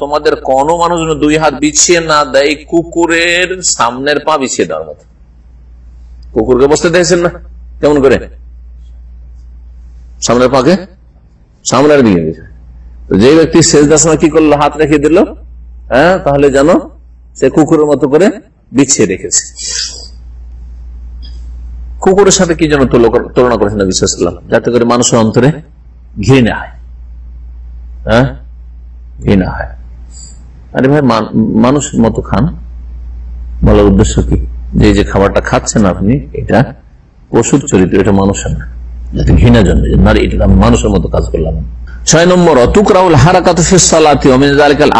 তোমাদের কোন মানুষ দুই হাত বিছিয়ে না দেয়, কুকুরের সামনের পা বিছিয়ে দেওয়ার মতো। কুকুরকে বসতে দিয়েছেন না? কেমন করে? সামনের পাকে? সামনের দিকে দিয়েছে যে ব্যক্তি শেষদার সময় কি করল? হাত রেখে দিল। হ্যাঁ তাহলে যেন সে কুকুরের মতো করে বিছিয়ে রেখেছে। কুকুরের সাথে কি যেন তুলো- তুলনা করেছেন নবী সাল্লাম যাতে করে মানুষের অন্তরে ঘৃণা হয়। হ্যাঁ? ঘৃণা হয়। আরে ভাই, মান- মানুষের মতো খান। বলার উদ্দেশ্য কি? যে যে খাবারটা খাচ্ছেন আপনি, এটা পশুর চরিত্র, এটা মানুষের না। যাতে ঘৃণা জন্মে। নারী, এটা মানুষের মতো কাজ করলাম। ছয় নম্বর, অতুকরাউল হারাকাত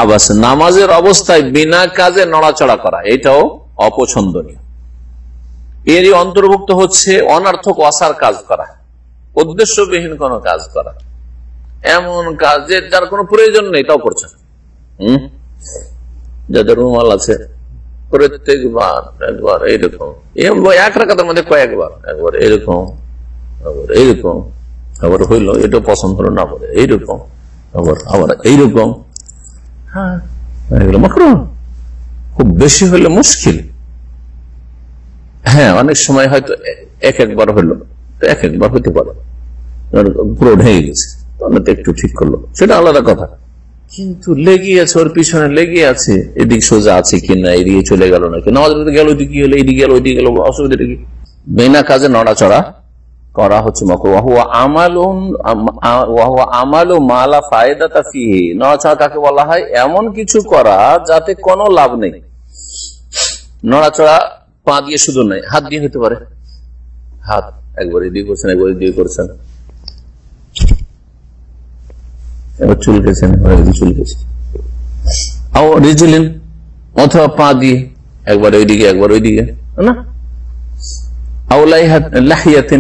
আবাস। নামাজের অবস্থায় বিনা কাজে নড়াচড়া করা, এটাও অপছন্দনীয়। এরই অন্তর্ভুক্ত হচ্ছে অনার্থক অসার কাজ করা, উদ্দেশ্যবিহীন কোন কাজ করা। এমন কাজ যে যার কোনো প্রয়োজন নেই তাও করছে হম? যাদের রুমাল আছে, প্রত্যেকবার, একবার এইরকম এক রাখাতের মধ্যে কয়েকবার, একবার এরকম আবার এইরকম আবার হইল এটা পছন্দ হলো না বলে এইরকম আবার আবার এইরকম। হ্যাঁ। এগুলো মাকরু খুব বেশি হলে মুশকিল। হ্যাঁ অনেক সময় হয়তো এক একবার হইল এক একবার হইতে পারে। পুরো ঢেকে গেছে তাহলে তো একটু ঠিক করল। সেটা আলাদা কথা। কিন্তু লেগে আছে ওর পিছনে লেগে আছে এদিক সোজা আছে কিনা এদিকে চলে গেল নাকি নামাজ গেল ওইদিকে গেল এইদিকে গেল ওইদিকে গেল অসুবিধা কি? বিনা কাজে নড়াচড়া। করা হচ্ছে মালা ফায়দাতা ফিহি। নড়াচড়া কাকে বলা হয়? এমন কিছু করা যাতে কোনো লাভ নেই। নড়াচড়া, পা দিয়ে শুধু নয়, হাত দিয়ে হতে পারে। হাত, একবার এদিকে করছেন, একবার এদিকে করছেন। এবার চুলকেছেন চুলকেছেন আও অথবা পা দিয়ে, একবার ওইদিকে একবার ওইদিকে, না?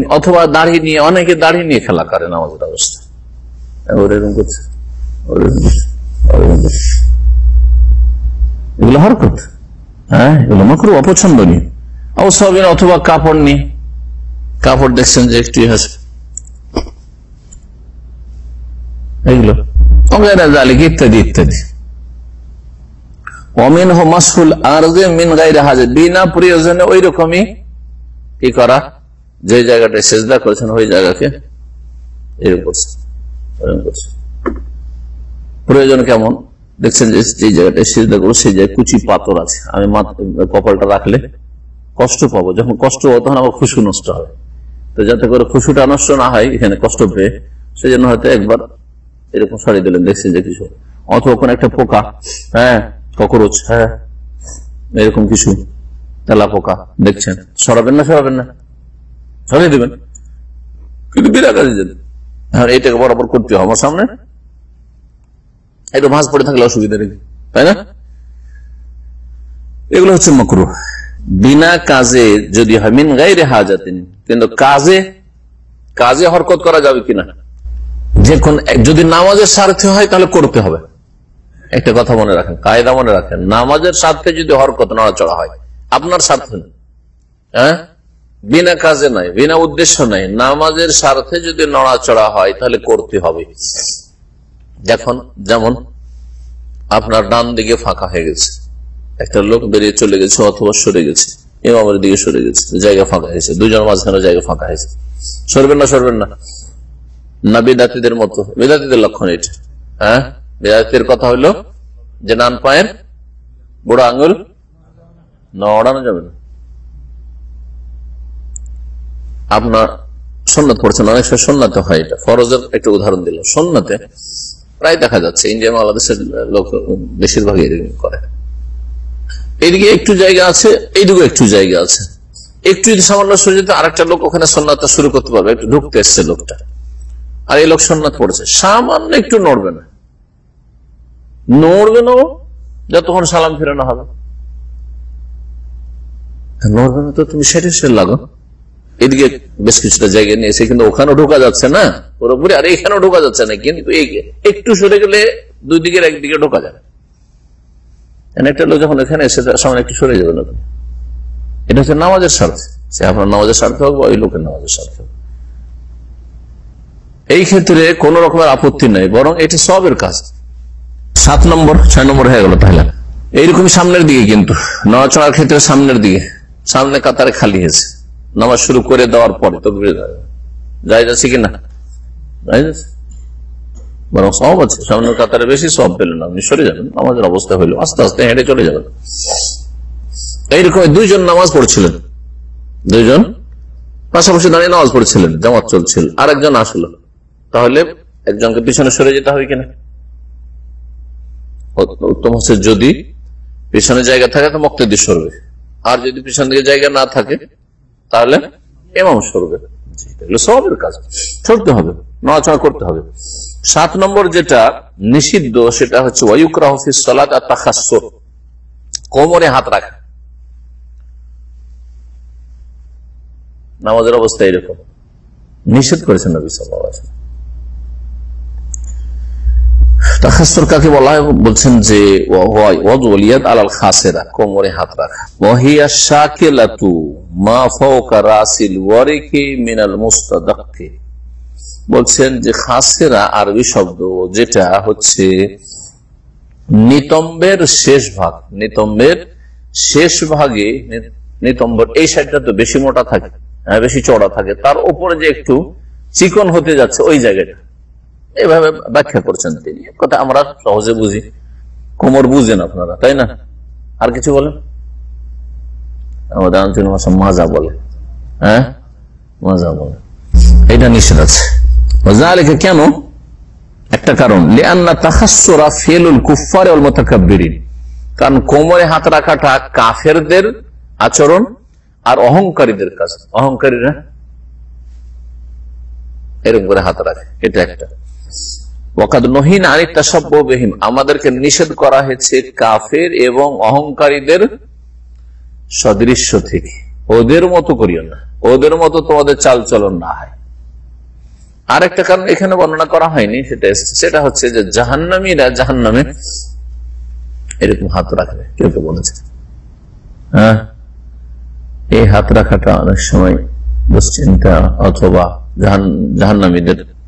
অথবা দাড়ি নিয়ে, অনেকে দাড়ি নিয়ে খেলা করে নামাজের অবস্থা। এগুলো হরকত। হ্যাঁ এগুলো অথবা কাপড় নিয়ে। কাপড় দেখছেন যে এগুলো। ইত্যাদি ইত্যাদি। অমিন হো মাসুল আর বিনা প্রয়োজনে ওই রকমই কি করা? যে জায়গাটা সেজদা করেছেন, ওই জায়গাকে প্রয়োজন কেমন? দেখছেন যে যে জায়গাটা সিজদা করব, সেই জায়গায় কুচি পাথর আছে। আমি কপালটা রাখলে কষ্ট পাবো। যখন কষ্ট পাবো তখন আমার খুশু নষ্ট হবে। তো যাতে করে খুশুটা নষ্ট না হয়, এখানে কষ্ট পেয়ে সেই জন্য হয়তো একবার এরকম সরিয়ে দিলেন। দেখছেন যে কিছু অথবা কোন একটা পোকা হ্যাঁ ককরোচ হ্যাঁ এরকম কিছু তেলা পোকা, দেখছেন? সরাবেন না সরাবেন না। সরিয়ে দেবেন। কিন্তু বিরাট কাজে যেতে হ্যাঁ এইটাকে বরাবর করতে হবে সামনে। একটু ভাঁজ পড়ে থাকলে অসুবিধা নেই, তাই না? এগুলো হচ্ছে মকরু। বিনা কাজে যদি হয়, মিন গাইরে হাজাতিন। কিন্তু কাজে কাজে হরকত করা যাবে কিনা? যে কোন যদি নামাজের স্বার্থে হয়, তাহলে করতে হবে। একটা কথা মনে রাখেন, কায়দা মনে রাখেন। নামাজের স্বার্থে যদি হরকত নড়াচড়া হয় আপনার স্বার্থে। হ্যাঁ? বিনা কাজে নাই, বিনা উদ্দেশ্য নাই। নামাজের স্বার্থে যদি নড়াচড়া হয়, তাহলে করতে হবে। দেখুন, যেমন আপনার ডান দিকে ফাঁকা হয়ে গেছে। একটা লোক বেরিয়ে চলে গেছে, অথবা সরে গেছে। ইমামের দিকে সরে গেছে। জায়গা ফাঁকা হয়েছে। দুজন মাঝখানে জায়গা ফাঁকা হয়েছে। সরবেন না সরবেন না। না বিদাতিদের মতো। বিদাতিদের লক্ষণ এটা। হ্যাঁ? বিদাতির কথা হইল যে নান পায়ের বুড়ো আঙ্গুল নড়ানো যাবে না। আপনার সন্ন্যত পড়ছেন, অনেক সময় সন্ন্যতে হয় এটা। ফরজের একটা উদাহরণ দিল। সন্ন্যতে প্রায় দেখা যাচ্ছে, ইন্ডিয়া বাংলাদেশের লোক বেশিরভাগই এরকম করে। এইদিকে একটু জায়গা আছে এইদিকে একটু জায়গা আছে। একটু যদি সামান্য সরে যেত, আরেকটা লোক ওখানে সন্ন্যতটা শুরু করতে পারবে, একটু ঢুকতে এসছে লোকটা। আর এই লোক সন্ন্যত পড়েছে। সামান্য একটু নড়বে না। নড়বে না যতক্ষণ সালাম ফেরানো হবে নড়বে না তো তুমি সেটে সে লাগো। এদিকে বেশ কিছুটা জায়গা নিয়েছে কিন্তু ঢোকা যাচ্ছে না। পুরোপুরি আর ঢোকা যাচ্ছে না, কিন্তু একটু সরে গেলে দুই দিকের একদিকে ঢোকা যাবে। একটা লোক যখন এখানে এসে সামনে একটু সরে যাবে না এটা হচ্ছে নামাজের স্বার্থ। সে আপনার নামাজের হোক ওই লোকের নামাজের স্বার্থ এই ক্ষেত্রে কোন রকমের আপত্তি নেই, বরং এটি সবের কাজ। সাত নম্বর, ছয় নম্বর হয়ে গেল তাহলে। এইরকমই সামনের দিকে কিন্তু। নড়াচড়ার ক্ষেত্রে সামনের দিকে। সামনে কাতারে খালি হয়েছে। নামাজ শুরু করে দেওয়ার পরে তো যাই যাচ্ছে কিনা? বরং সব আছে। সামনের কাতারে বেশি সব পেলেন আপনি সরে যাবেন আমাদের অবস্থা হইল, আস্তে আস্তে হেঁটে চলে যাবেন। এইরকম দুইজন নামাজ পড়ছিলেন। দুইজন? পাশাপাশি দাঁড়িয়ে নামাজ পড়ছিলেন, জামাত চলছিল। আর একজন আসলো। তাহলে একজনকে পিছনে সরে যেতে হবে কিনা? উত্তম হচ্ছে যদি পিছনে জায়গা থাকে, তো মক্তদি সরবে। আর যদি পিছন দিকে জায়গা না থাকে, তাহলে এমাম সরবে। সবের কাজ। সরতে হবে, নড়াচড়া করতে হবে। সাত নম্বর যেটা নিষিদ্ধ, সেটা হচ্ছে কোমরে হাত রাখা। নামাজের অবস্থা এরকম। নিষেধ করেছেন নবী সাল্লাল্লাহু কাকে বলা হয়? বলছেন যে আলাল খাসেরা কোমরে হাত রাখা। মিনাল বলছেন যে খাসেরা আরবি শব্দ যেটা হচ্ছে নিতম্বের শেষ ভাগ। নিতম্বের শেষ ভাগে নিতম্বর এই সাইডটা তো বেশি মোটা থাকে হ্যাঁ, বেশি চড়া থাকে। তার উপরে যে একটু চিকন হতে যাচ্ছে ওই জায়গাটা। এইভাবে ব্যাখ্যা করছেন তিনি। কথা আমরা সহজে বুঝি। কোমর বুঝেন আপনারা, তাই না? আর কিছু বলেন? মাজা বলে। হ্যাঁ? মাজা বলে। এটা নিষেধ আছে। কেন? একটা কারণ। কারণ কোমরে হাত রাখাটা কাফেরদের আচরণ আর অহংকারীদের কাজ। অহংকারীরা এরকম করে হাত রাখে। এটা একটা। আমাদেরকে নিষেধ করা হয়েছে কাফের এবং অহংকারীদের সদৃশ্য থেকে। ওদের মতো করিও না। ওদের মতো তোমাদের চাল চলন না হয়। কারণ এখানে বর্ণনা করা হয়নি, সেটা সেটা হচ্ছে যে জাহান্নামীরা জাহান্নামে এরকম হাত রাখবে। কেউ কেউ বলেছে। হ্যাঁ? এই হাত রাখাটা অনেক সময় দুশ্চিন্তা অথবা জাহান্নামীদের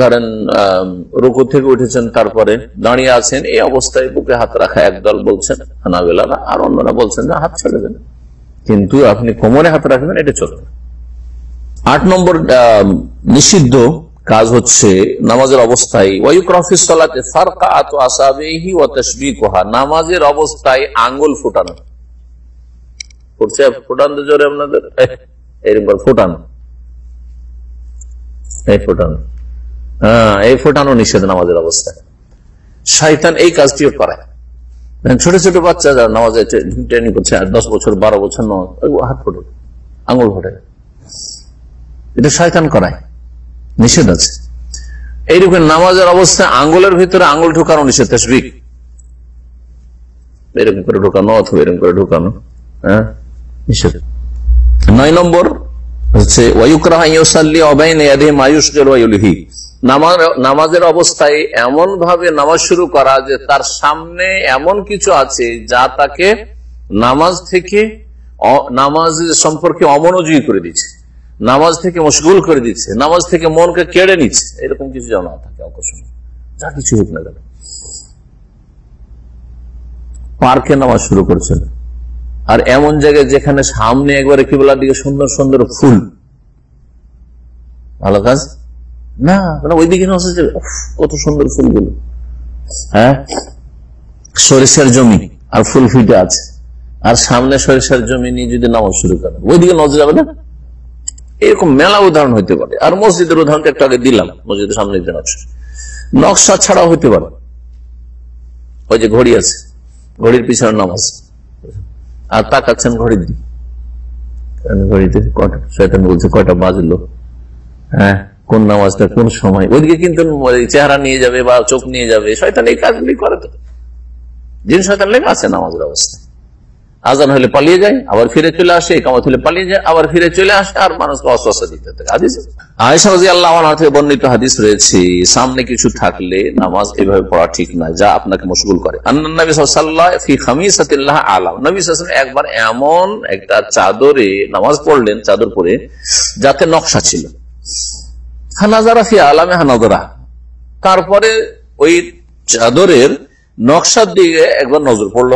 ধরেন রুকু থেকে উঠেছেন, তারপরে দাঁড়িয়ে আছেন, এই অবস্থায় বুকে হাত রাখা একদল বলছেন, হানাবেলারা, আর অন্যরা বলছেন যে হাত ছেড়ে দেন কিন্তু আপনি কোমরে হাত রাখবেন, এটা চলবে আট নম্বর নিষিদ্ধ কাজ হচ্ছে নামাজের অবস্থায় নামাজের অবস্থায় আঙ্গুল ফুটানো। ফুটছে, ফুটানো জোরে আপনাদের? এরকম ফুটানো। এই ফোটানো। এই ফোটানো নিষেধ নামাজের অবস্থায়। শয়তান এই কাজটিও করায় ছোট ছোট বাচ্চা যারা নামাজে ট্রেনিং করছে দশ বছর, বারো বছর নয় হাত ফোটে, আঙুল ফোটে। এটা শয়তান করায়। নিষেধ আছে। এইরকম নামাজের অবস্থায় আঙ্গুলের ভিতরে আঙ্গুল ঢুকানো নিষেধ তসবিক এরকম করে ঢুকানো, অথবা এরকম করে ঢুকানো হ্যাঁ নিষেধ। নয় নম্বর হচ্ছে নামাজের অবস্থায় এমন ভাবে নামাজ শুরু করা যে তার সামনে এমন কিছু আছে যা তাকে নামাজ থেকে নামাজ সম্পর্কে অমনোযোগী করে দিচ্ছে। নামাজ থেকে মশগুল করে দিচ্ছে। নামাজ থেকে মনকে কেড়ে নিচ্ছে। এরকম কিছু যেন থাকে আকর্ষণ যা কিছু হোক না কেন। পার্কে নামাজ শুরু করছেন। আর এমন জায়গায় যেখানে সামনে একবারে কিবলার দিকে সুন্দর সুন্দর ফুল। ভালো কাজ? না ওই দিকে কত সুন্দর ফুলগুলো। হ্যাঁ? সরিষার জমি, আর ফুল ফিটে আছে। আর সামনে সরিষার জমি নিয়ে যদি নামাজ শুরু করেন, ওইদিকে নজর যাবে না। এরকম মেলা উদাহরণ হইতে পারে। আর মসজিদের উদাহরণটা একটু আগে দিলাম, মসজিদের সামনে যে নকশা। নকশা ছাড়াও হইতে পারে। ওই যে ঘড়ি আছে, ঘড়ির পিছনে নামাজ। আর তাকাচ্ছেন ঘড়ির দিকে। ঘড়িতে কটা শয়তান বলছে কয়টা বাজলো? হ্যাঁ? কোন নামাজটা কোন সময়? ওইদিকে কিন্তু চেহারা নিয়ে যাবে বা চোখ নিয়ে যাবে, শয়তান এই কাজগুলি করে তো। জিন শয়তান লেগে আছে নামাজের অবস্থায়। আজান হলে পালিয়ে যায়, আবার ফিরে চলে আসে কামাত হলে পালিয়ে যায়, আবার ফিরে চলে আসে, আর মানুষকে অস্বস্থ দিতে থাকে। হাদিস? আয়সা আল্লাহ বর্ণিত হাদিস রয়েছে, সামনে কিছু থাকলে নামাজ এভাবে পড়া ঠিক না যা আপনাকে মশগুল করে। একবার এমন একটা চাদরে নামাজ পড়লেন, চাদর পরে, যাতে নকশা ছিল। হানাজারা ফি আলামে হানাজারা তারপরে ওই চাদরের নকশার দিকে একবার নজর পড়ল।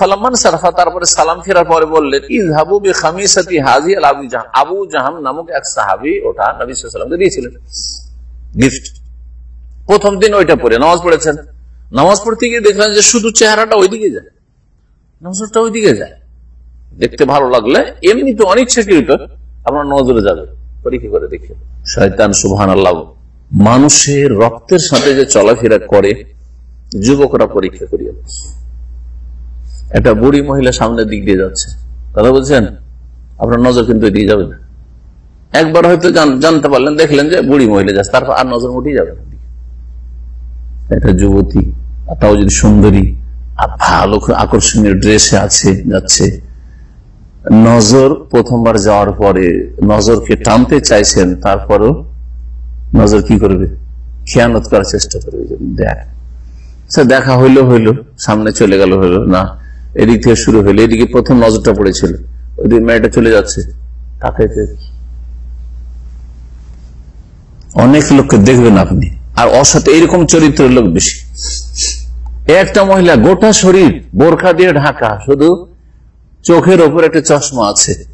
ফালামান সারফা তারপরে সালাম ফেরার পরে বললেন ইহাবু খামিসাতি হাজি আল আবু জাহান আবু জাহান নামক এক সাহাবি ওটা নবী দিয়েছিলেন। গিফট প্রথম দিন ওইটা পড়ে, নামাজ পড়েছেন। নামাজ পড়তে গিয়ে দেখলেন যে শুধু চেহারাটা ওইদিকে যায়। নামাজটা ওইদিকে যায়। দেখতে ভালো লাগলে এমনি তো অনিচ্ছাকৃত আপনার নজরে যাবে। পরীক্ষা করে দেখে শয়তান সুবহান আল্লাহ মানুষের রক্তের সাথে যে চলাফেরা করে, যুবকরা পরীক্ষা করিয়া একটা বুড়ি মহিলা সামনের দিক দিয়ে যাচ্ছে। কথা বলছেন, আপনার নজর কিন্তু যাবে না। একবার হয়তো জানতে পারলেন, দেখলেন যে বুড়ি মহিলা যাচ্ছে তারপর আর নজর যাবে না। একটা যুবতী তাও যদি সুন্দরী, আর ভালো আকর্ষণীয় ড্রেসে আছে, যাচ্ছে নজর প্রথমবার যাওয়ার পরে নজরকে টানতে চাইছেন, তারপরও নজর কি করবে? খেয়ানত করার চেষ্টা করবে দেখ। দেখা হইল হইল, সামনে চলে গেল, হইল, না, এদিক থেকে শুরু হইল, এদিকে প্রথম নজরটা পড়েছিল ওইদিকে মেয়েটা চলে যাচ্ছে তাকাইতে অনেক লোককে দেখবেন আপনি, আর অসাথে এইরকম চরিত্রের লোক বেশি। একটা মহিলা গোটা শরীর বোরখা দিয়ে ঢাকা, শুধু চোখের ওপর একটা চশমা আছে।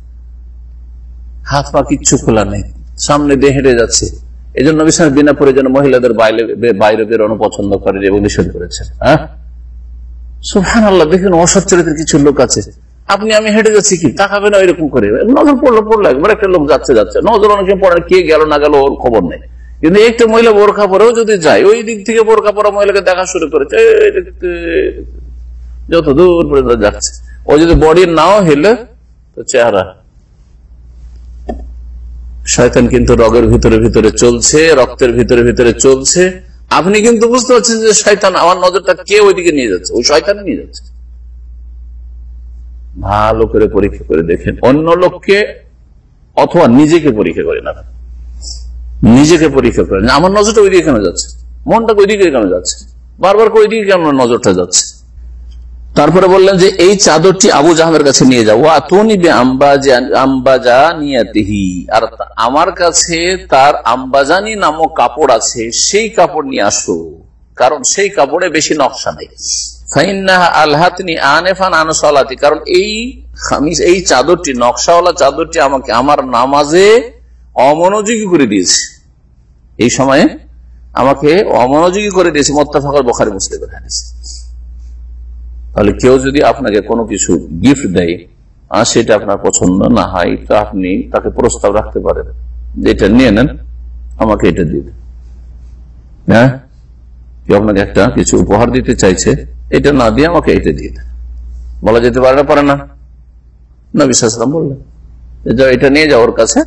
হাত পা কিচ্ছু খোলা নেই। সামনে দিয়ে হেঁটে যাচ্ছে। এই জন্য বিশাল বিনা প্রয়োজনে মহিলাদের বাইরে বাইরে বেরোনো পছন্দ করে এবং নিষেধ করেছেন। হ্যাঁ? আল্লাহ দেখেন অসৎ কিছু লোক আছে। আপনি, আমি হেঁটে যাচ্ছি কি? তাকাবে না এরকম করে? নজর পড়ল পড়ল, একবার একটা লোক যাচ্ছে যাচ্ছে। নজর অনেকে পড়ে, কে গেল, না গেল, ওর খবর নেই। কিন্তু একটা মহিলা বোরখা পরেও যদি যায়, ওই দিক থেকে বোরখা পরা মহিলাকে দেখা শুরু করেছে। যত দূর পর্যন্ত যাচ্ছে। ও যদি বডি নাও হেলে, তো চেহারা। শয়তান কিন্তু রগের ভিতরে ভিতরে চলছে, রক্তের ভিতরে ভিতরে চলছে। আপনি কিন্তু বুঝতে পারছেন যে শয়তান আমার নজরটা কে ওইদিকে নিয়ে যাচ্ছে? ওই শয়তান নিয়ে যাচ্ছে। ভালো করে পরীক্ষা করে দেখেন। অন্য লোককে অথবা নিজেকে পরীক্ষা করে না নিজেকে পরীক্ষা করে আমার নজরটা ওইদিকে কেন যাচ্ছে? মনটা ওইদিকে কেন যাচ্ছে? বারবার ওইদিকে কেন নজরটা যাচ্ছে? তারপরে বললেন যে, এই চাদরটি আবু জাহামের কাছে নিয়ে যাও। আম্বাজা নিয়াতিহি আর আমার কাছে তার আম্বাজানি নামক কাপড় আছে, সেই কাপড় নিয়ে আসো। কারণ সেই কাপড়ে বেশি নকশা নেই। কারণ এই খামিজ, এই চাদরটি, নকশাওয়ালা চাদরটি আমাকে আমার নামাজে অমনোযোগী করে দিয়েছে। এই সময়ে আমাকে অমনোযোগী করে দিয়েছে। মোত্তাফাকর বখারি মুসলিমের হাদিস। তাহলে কেউ যদি আপনাকে কোনো কিছু গিফট দেয়, আর সেটা আপনার পছন্দ না হয়, তো আপনি তাকে প্রস্তাব রাখতে পারেন যে এটা নিয়ে নেন, আমাকে এটা দিয়ে। হ্যাঁ? কেউ আপনাকে একটা কিছু উপহার দিতে চাইছে, এটা না দিয়ে আমাকে এটা দিয়ে বলা যেতে পারে না পারে না। না বিশ্বাসলাম বললেন এটা নিয়ে যাও ওর কাছে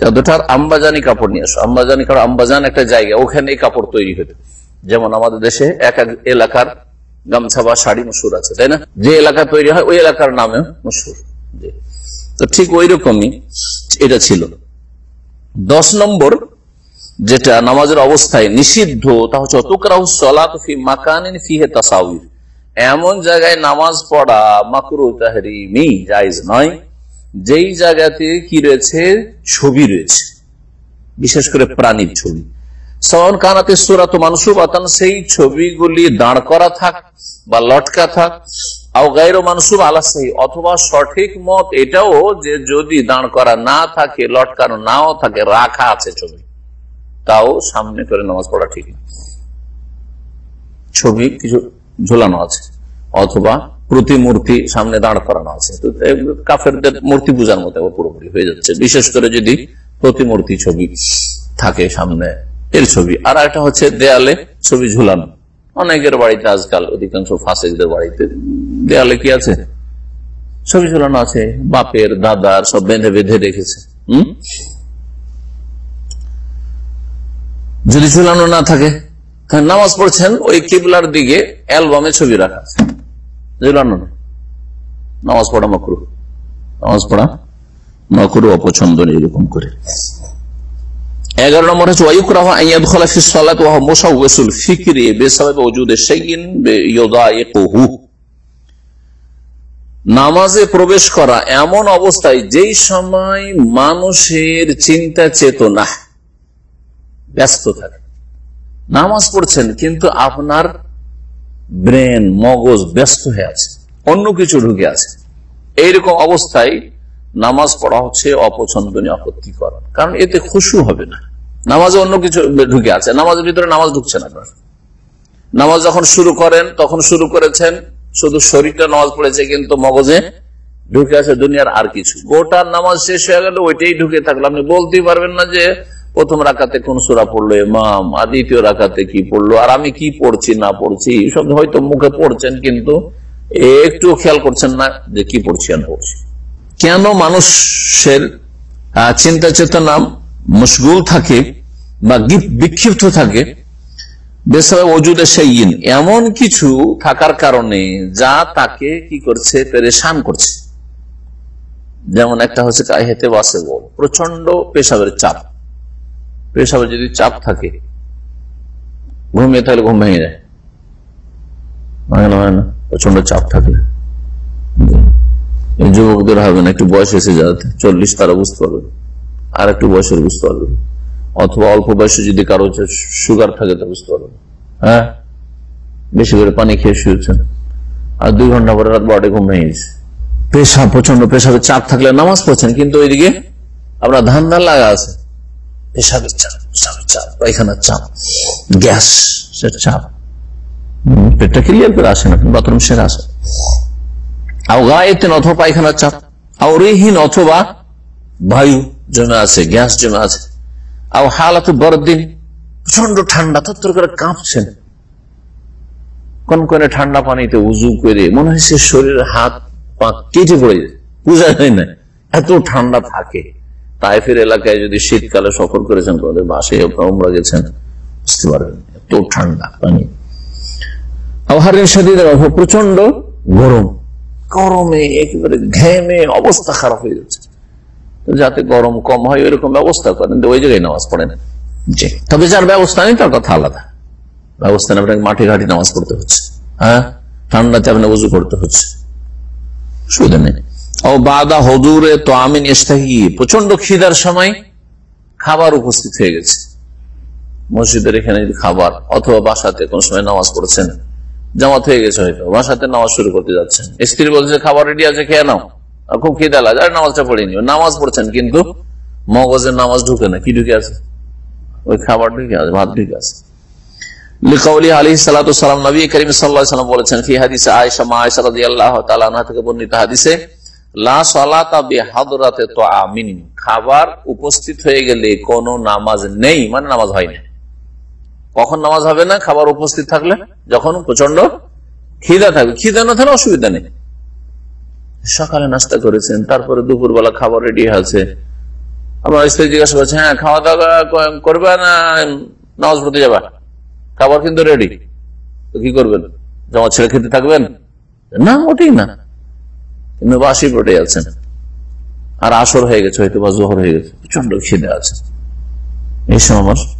চাদরটার আম্বাজানি কাপড় নিয়ে আসো আম্বাজানি কারণ আম্বাজান একটা জায়গা ওখানে কাপড় তৈরি হতো। যেমন আমাদের দেশে এক এক এলাকার গামছা বা শাড়ি মশুর আছে, তাই না? যে এলাকা তৈরি হয়, ওই এলাকার নামে মশুর জি। তো ঠিক ওই রকমই এটা ছিল। দশ নম্বর যেটা নামাজের অবস্থায় নিষিদ্ধ, তা হচ্ছে ফি মাকানিন ফিহে তাসাউর। এমন জায়গায় নামাজ পড়া মাকরু তাহরিমি জায়েজ নয়। যেই জায়গাতে কি রয়েছে? ছবি রয়েছে। বিশেষ করে প্রাণীর ছবি। সওয়ান কানাতে সুরাত মানসুবাতান, সেই ছবিগুলি দাঁড় করা থাক বা লটকা থাক, আও গাইরো মানসুব অথবা সঠিক মত এটাও যে যদি দাঁড় করা না থাকে, লটকানো নাও থাকে, রাখা আছে ছবি, তাও সামনে করে নামাজ পড়া ঠিক না। ছবি কিছু ঝোলানো আছে, অথবা প্রতিমূর্তি সামনে দাঁড় করানো আছে, তো কাফেরদের মূর্তি পূজার মতো পুরোপুরি হয়ে যাচ্ছে, বিশেষ করে যদি প্রতিমূর্তি ছবি থাকে সামনে। এর ছবি। আর একটা হচ্ছে দেয়ালে ছবি ঝুলানো। অনেকের বাড়িতে আজকাল, অধিকাংশ ফাঁসেকদের বাড়িতে দেয়ালে কি আছে? ছবি ঝুলানো আছে। বাপের, দাদার, সব বেঁধে বেঁধে রেখেছে। যদি ঝুলানো না থাকে নামাজ পড়ছেন, ওই কিবলার দিকে অ্যালবামে ছবি রাখা আছে। ঝুলানো না। নামাজ পড়া মকরু। নামাজ পড়া মকরু অপছন্দ এরকম করে। এগারো নম্বর হচ্ছে ওয়াইকুরাহ আইয়াদ খলাফি সালাত নামাজে প্রবেশ করা এমন অবস্থায় যেই সময় মানুষের চিন্তা চেতনা ব্যস্ত থাকে। নামাজ পড়ছেন, কিন্তু আপনার ব্রেন, মগজ ব্যস্ত হয়ে আছে, অন্য কিছু ঢুকে আছে। এইরকম অবস্থায় নামাজ পড়া হচ্ছে অপছন্দনীয়, আপত্তিকর। কারণ এতে খুশু হবে না। নামাজে অন্য কিছু ঢুকে আছে। নামাজের ভিতরে নামাজ ঢুকছে না নামাজ যখন শুরু করেন, তখন শুরু করেছেন, শুধু শরীরটা নামাজ পড়েছে কিন্তু মগজে ঢুকে আছে দুনিয়ার আর কিছু। গোটা নামাজ শেষ হয়ে গেল ওইটাই ঢুকে থাকল। আপনি বলতেই পারবেন না যে প্রথম রাখাতে কোন সুরা পড়ল এমাম আর দ্বিতীয় রাখাতে কি পড়ল, আর আমি কি পড়ছি, না পড়ছি সব হয়তো মুখে পড়ছেন কিন্তু একটু খেয়াল করছেন না যে কি পড়ছি, আর পড়ছি। কেন মানুষের চিন্তা চেতনা মশগুল থাকে বা বিক্ষিপ্ত থাকে? এমন কিছু থাকার কারণে যা তাকে কি করছে? পেরেশান করছে। যেমন একটা হচ্ছে কাহেতে বাসে বল প্রচণ্ড পেশাবের চাপ। পেশাবের যদি চাপ থাকে ঘুমিয়ে তাহলে ঘুম ভেঙে যায়। না প্রচণ্ড চাপ এই যুবকদের হবে না, একটু বয়স এসে যাতে চল্লিশ তারা বুঝতে পারবে। আর একটু বয়সের বুঝতে পারবে। অথবা অল্প বয়সে যদি কারও সুগার থাকে, তা বুঝতে পারবে। হ্যাঁ? বেশি করে পানি খেয়ে শুয়েছেন আর দুই ঘণ্টা পরে রাত বারোটা ঘুম ভেঙে গেছে। পেশাব প্রচণ্ড পেশাবের চাপ থাকলে নামাজ পড়ছেন, কিন্তু ওইদিকে আপনার ধান ধান লাগা আছে। পেশাবের চাপ চাপ, পায়খানার চাপ, গ্যাস চাপ। পেটটা ক্লিয়ার করে আসেন আপনি বাথরুম সেরে আসেন। চাপ আউরিহীন অথবা বায়ু জমে আছে, গ্যাস জমে আছে। আও হালাত বরদিন প্রচণ্ড ঠান্ডা করে ঠান্ডা পানিতে উজু করে মনে হয় সে শরীরের হাত পা কেটে পড়ে যায়, বোঝা যায় না, এত ঠান্ডা থাকে। তাইফের এলাকায় যদি শীতকালে সফর করেছেন তোমাদের বাসে আমরা গেছেন, বুঝতে পারবেন, এত ঠান্ডা পানি। আবহাওয়ার সাথে প্রচণ্ড গরম। গরমে, একেবারে ঘেমে অবস্থা খারাপ হয়ে যাচ্ছে। যাতে গরম কম হয়, ওইরকম ব্যবস্থা করেন। ওই জায়গায় নামাজ পড়েন জি। তবে যার ব্যবস্থা নেই, তার কথা আলাদা। ব্যবস্থা নেই মাঠে ঘাটে নামাজ পড়তে হচ্ছে। হ্যাঁ? ঠান্ডাতে আপনাকে উজু করতে হচ্ছে। সুবিধা নেই। ও বাদা হদুরে তো আমিন ইস্তাহি প্রচণ্ড খিদার সময় খাবার উপস্থিত হয়ে গেছে। মসজিদের এখানে খাবার, অথবা বাসাতে কোন সময় নামাজ পড়ছেন জামাত হয়ে গেছে হয়তো বাসাতে নামাজ শুরু করতে যাচ্ছেন স্ত্রী বলছে, খাবার রেডি আছে, খেয়ে নাও। খুব খিদা লাগে, আর নামাজটা পড়িনি নামাজ পড়ছেন, কিন্তু মগজের নামাজ ঢুকে না, কি ঢুকে আছে? ওই খাবার ঢুকে আছে, ভাত ঢুকে আছে। সাল্লাম বলেছেন তুআমিন খাবার উপস্থিত হয়ে গেলে কোনো নামাজ নেই মানে নামাজ হয় না। কখন নামাজ হবে না, খাবার উপস্থিত থাকলে? যখন? প্রচণ্ড খিদা থাকবে। খিদা না থাকলে অসুবিধা নেই। সকালে নাস্তা করেছেন, তারপরে দুপুরবেলা খাবার রেডি আছে। আমার স্ত্রী জিজ্ঞাসা করছে হ্যাঁ খাওয়া দাওয়া করবে না নামাজ পড়তে যাবা? খাবার কিন্তু রেডি তো কি করবেন? জমা ছেড়ে খেতে থাকবেন? না ওটাই না। কিন্তু বাসি পড়ে আছেন। আর আসর হয়ে গেছে, হয়তো বা জোহর হয়ে গেছে। প্রচণ্ড খিদে আছে। এই সময় আমার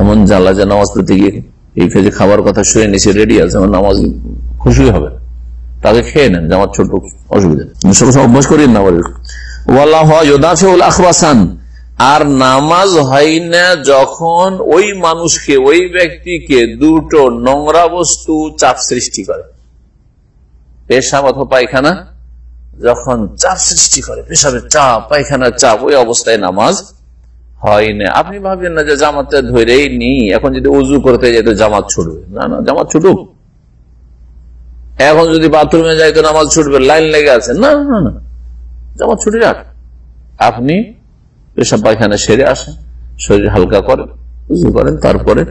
এমন জ্বালা যে নামাজ পড়তে গিয়ে এই যে খাবার কথা শুয়ে নিচে রেডি আছে, আমার নামাজ খুশি হবে তাকে খেয়ে নেন যে আমার ছোট অসুবিধা। অভ্যাস করি না আর নামাজ হয় না যখন ওই মানুষকে, ওই ব্যক্তিকে দুটো নোংরা বস্তু চাপ সৃষ্টি করে। পেশাব অথবা পায়খানা, যখন চাপ সৃষ্টি করে, পেশাবের চাপ, পায়খানার চাপ, ওই অবস্থায় নামাজ হয় না আপনি ভাবেন না যে জামাতটা ধরেই নি এখন যদি উজু করতে যাই তো জামাত ছুটবে। না না, জামাত ছুটুক। এখন যদি বাথরুমে যাই তো নামাজ ছুটবে, লাইন লেগে আছে। না না না জামাত ছুটে যাক। আপনি পেশাব পায়খানা সেরে আসেন, শরীর হালকা করেন, উজু করেন, তারপরে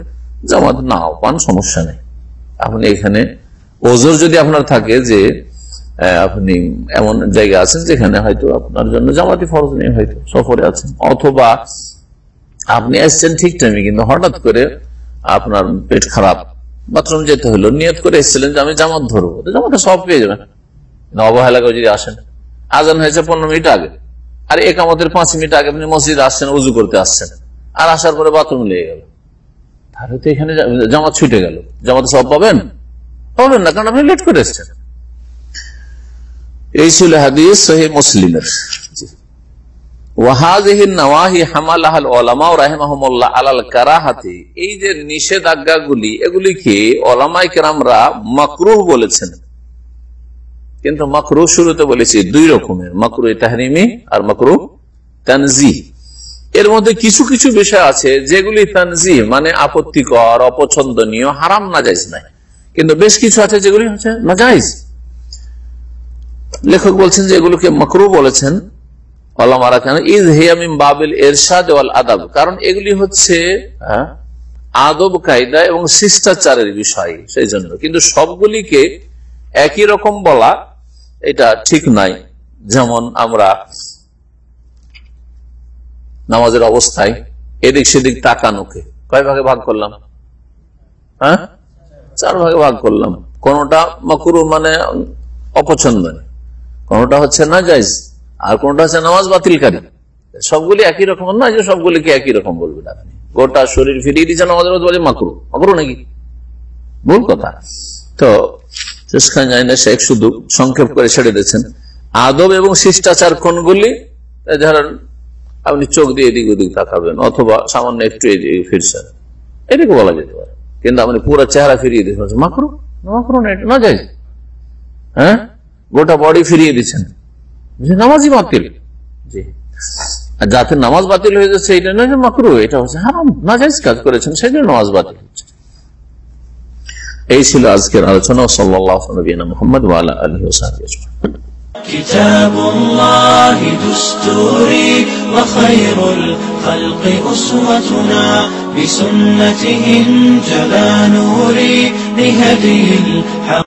জামাত নাও পান, সমস্যা নেই। আপনি এখানে ওজোর যদি আপনার থাকে যে আপনি এমন জায়গা আছেন যেখানে হয়তো আপনার জন্য জামাতি ফরজ নেই, হয়তো সফরে আছেন। অথবা আপনি এসছেন ঠিক টাইমে কিন্তু হঠাৎ করে আপনার পেট খারাপ। বাথরুম যেতে হলো, নিয়ত করে এসেছিলেন যে আমি জামাত ধরবো। জামাটা সব পেয়ে যাবেন। অবহেলা করে যদি আসেন, আজান হয়েছে পনেরো মিনিট আগে। আর একামতের পাঁচ মিনিট আগে আপনি মসজিদ আসছেন, উজু করতে আসছেন। আর আসার পরে বাথরুম লেগে গেল। তাহলে তো এখানে জামাত ছুটে গেল। জামাতে সব পাবেন? পাবেন না, কারণ আপনি লেট করে এসছেন। এই ছিল হাদিস সহি মুসলিমের। এই যে নিষেধাজ্ঞাগুলি এগুলিকে ওলামাই কেরামরা মাকরুহ বলেছেন? কিন্তু মাকরু শুরুতে বলেছি দুই রকমের মাকরু তাহরিমি আর মাকরু তানজি এর মধ্যে কিছু কিছু বিষয় আছে যেগুলি তানজি মানে আপত্তিকর, অপছন্দনীয়, হারাম না যাইজ নাই। কিন্তু বেশ কিছু আছে যেগুলি হচ্ছে না যাইজ লেখক বলছেন যে এগুলোকে মকরু বলেছেন। আদাব। কারণ এগুলি হচ্ছে আদব, কায়দা এবং শিষ্টাচারের বিষয় সেই জন্য কিন্তু সবগুলিকে একই রকম বলা এটা ঠিক নাই। যেমন আমরা নামাজের অবস্থায় এদিক সেদিক তাকানোকে কয় ভাগে ভাগ করলাম? হ্যাঁ? চার ভাগে ভাগ করলাম। কোনটা মকুরু মানে অপছন্দ কোনটা হচ্ছে না যাইজ আর কোনটা হচ্ছে নামাজ বাতিলকারী সবগুলি একই রকম না যে সবগুলিকে একই রকম বলবেন আপনি গোটা শরীর ফিরিয়ে দিচ্ছে নামাজের বলে মাকরু। মাকরু নাকি? ভুল কথা। তো না শুধু সংক্ষেপ করে ছেড়ে দিয়েছেন। আদব এবং শিষ্টাচার কোনগুলি? ধরেন, আপনি চোখ দিয়ে এদিক ওদিক তাকাবেন, অথবা সামান্য একটু এদিকে ফিরছেন। এটাকে বলা যেতে পারে। কিন্তু আপনি পুরো চেহারা ফিরিয়ে দিচ্ছেন মাকরু? মাকরু না যাই। হ্যাঁ? গোটা বডি ফিরিয়ে দিচ্ছেন নামাজই বাতিল জি আর যাতে নামাজ বাতিল হয়ে যাচ্ছে এটা নয় যে মাকরু এটা হচ্ছে হারাম না যাইজ কাজ করেছেন সেই জন্য নামাজ বাতিল হচ্ছে এই ছিল আজকের আলোচনা সাল্লাহ নবীনা মোহাম্মদ ওয়ালা আলহি كتاب الله دستوري وخير الخلق أسوتنا بسنته انجلى نوري لهدي الحق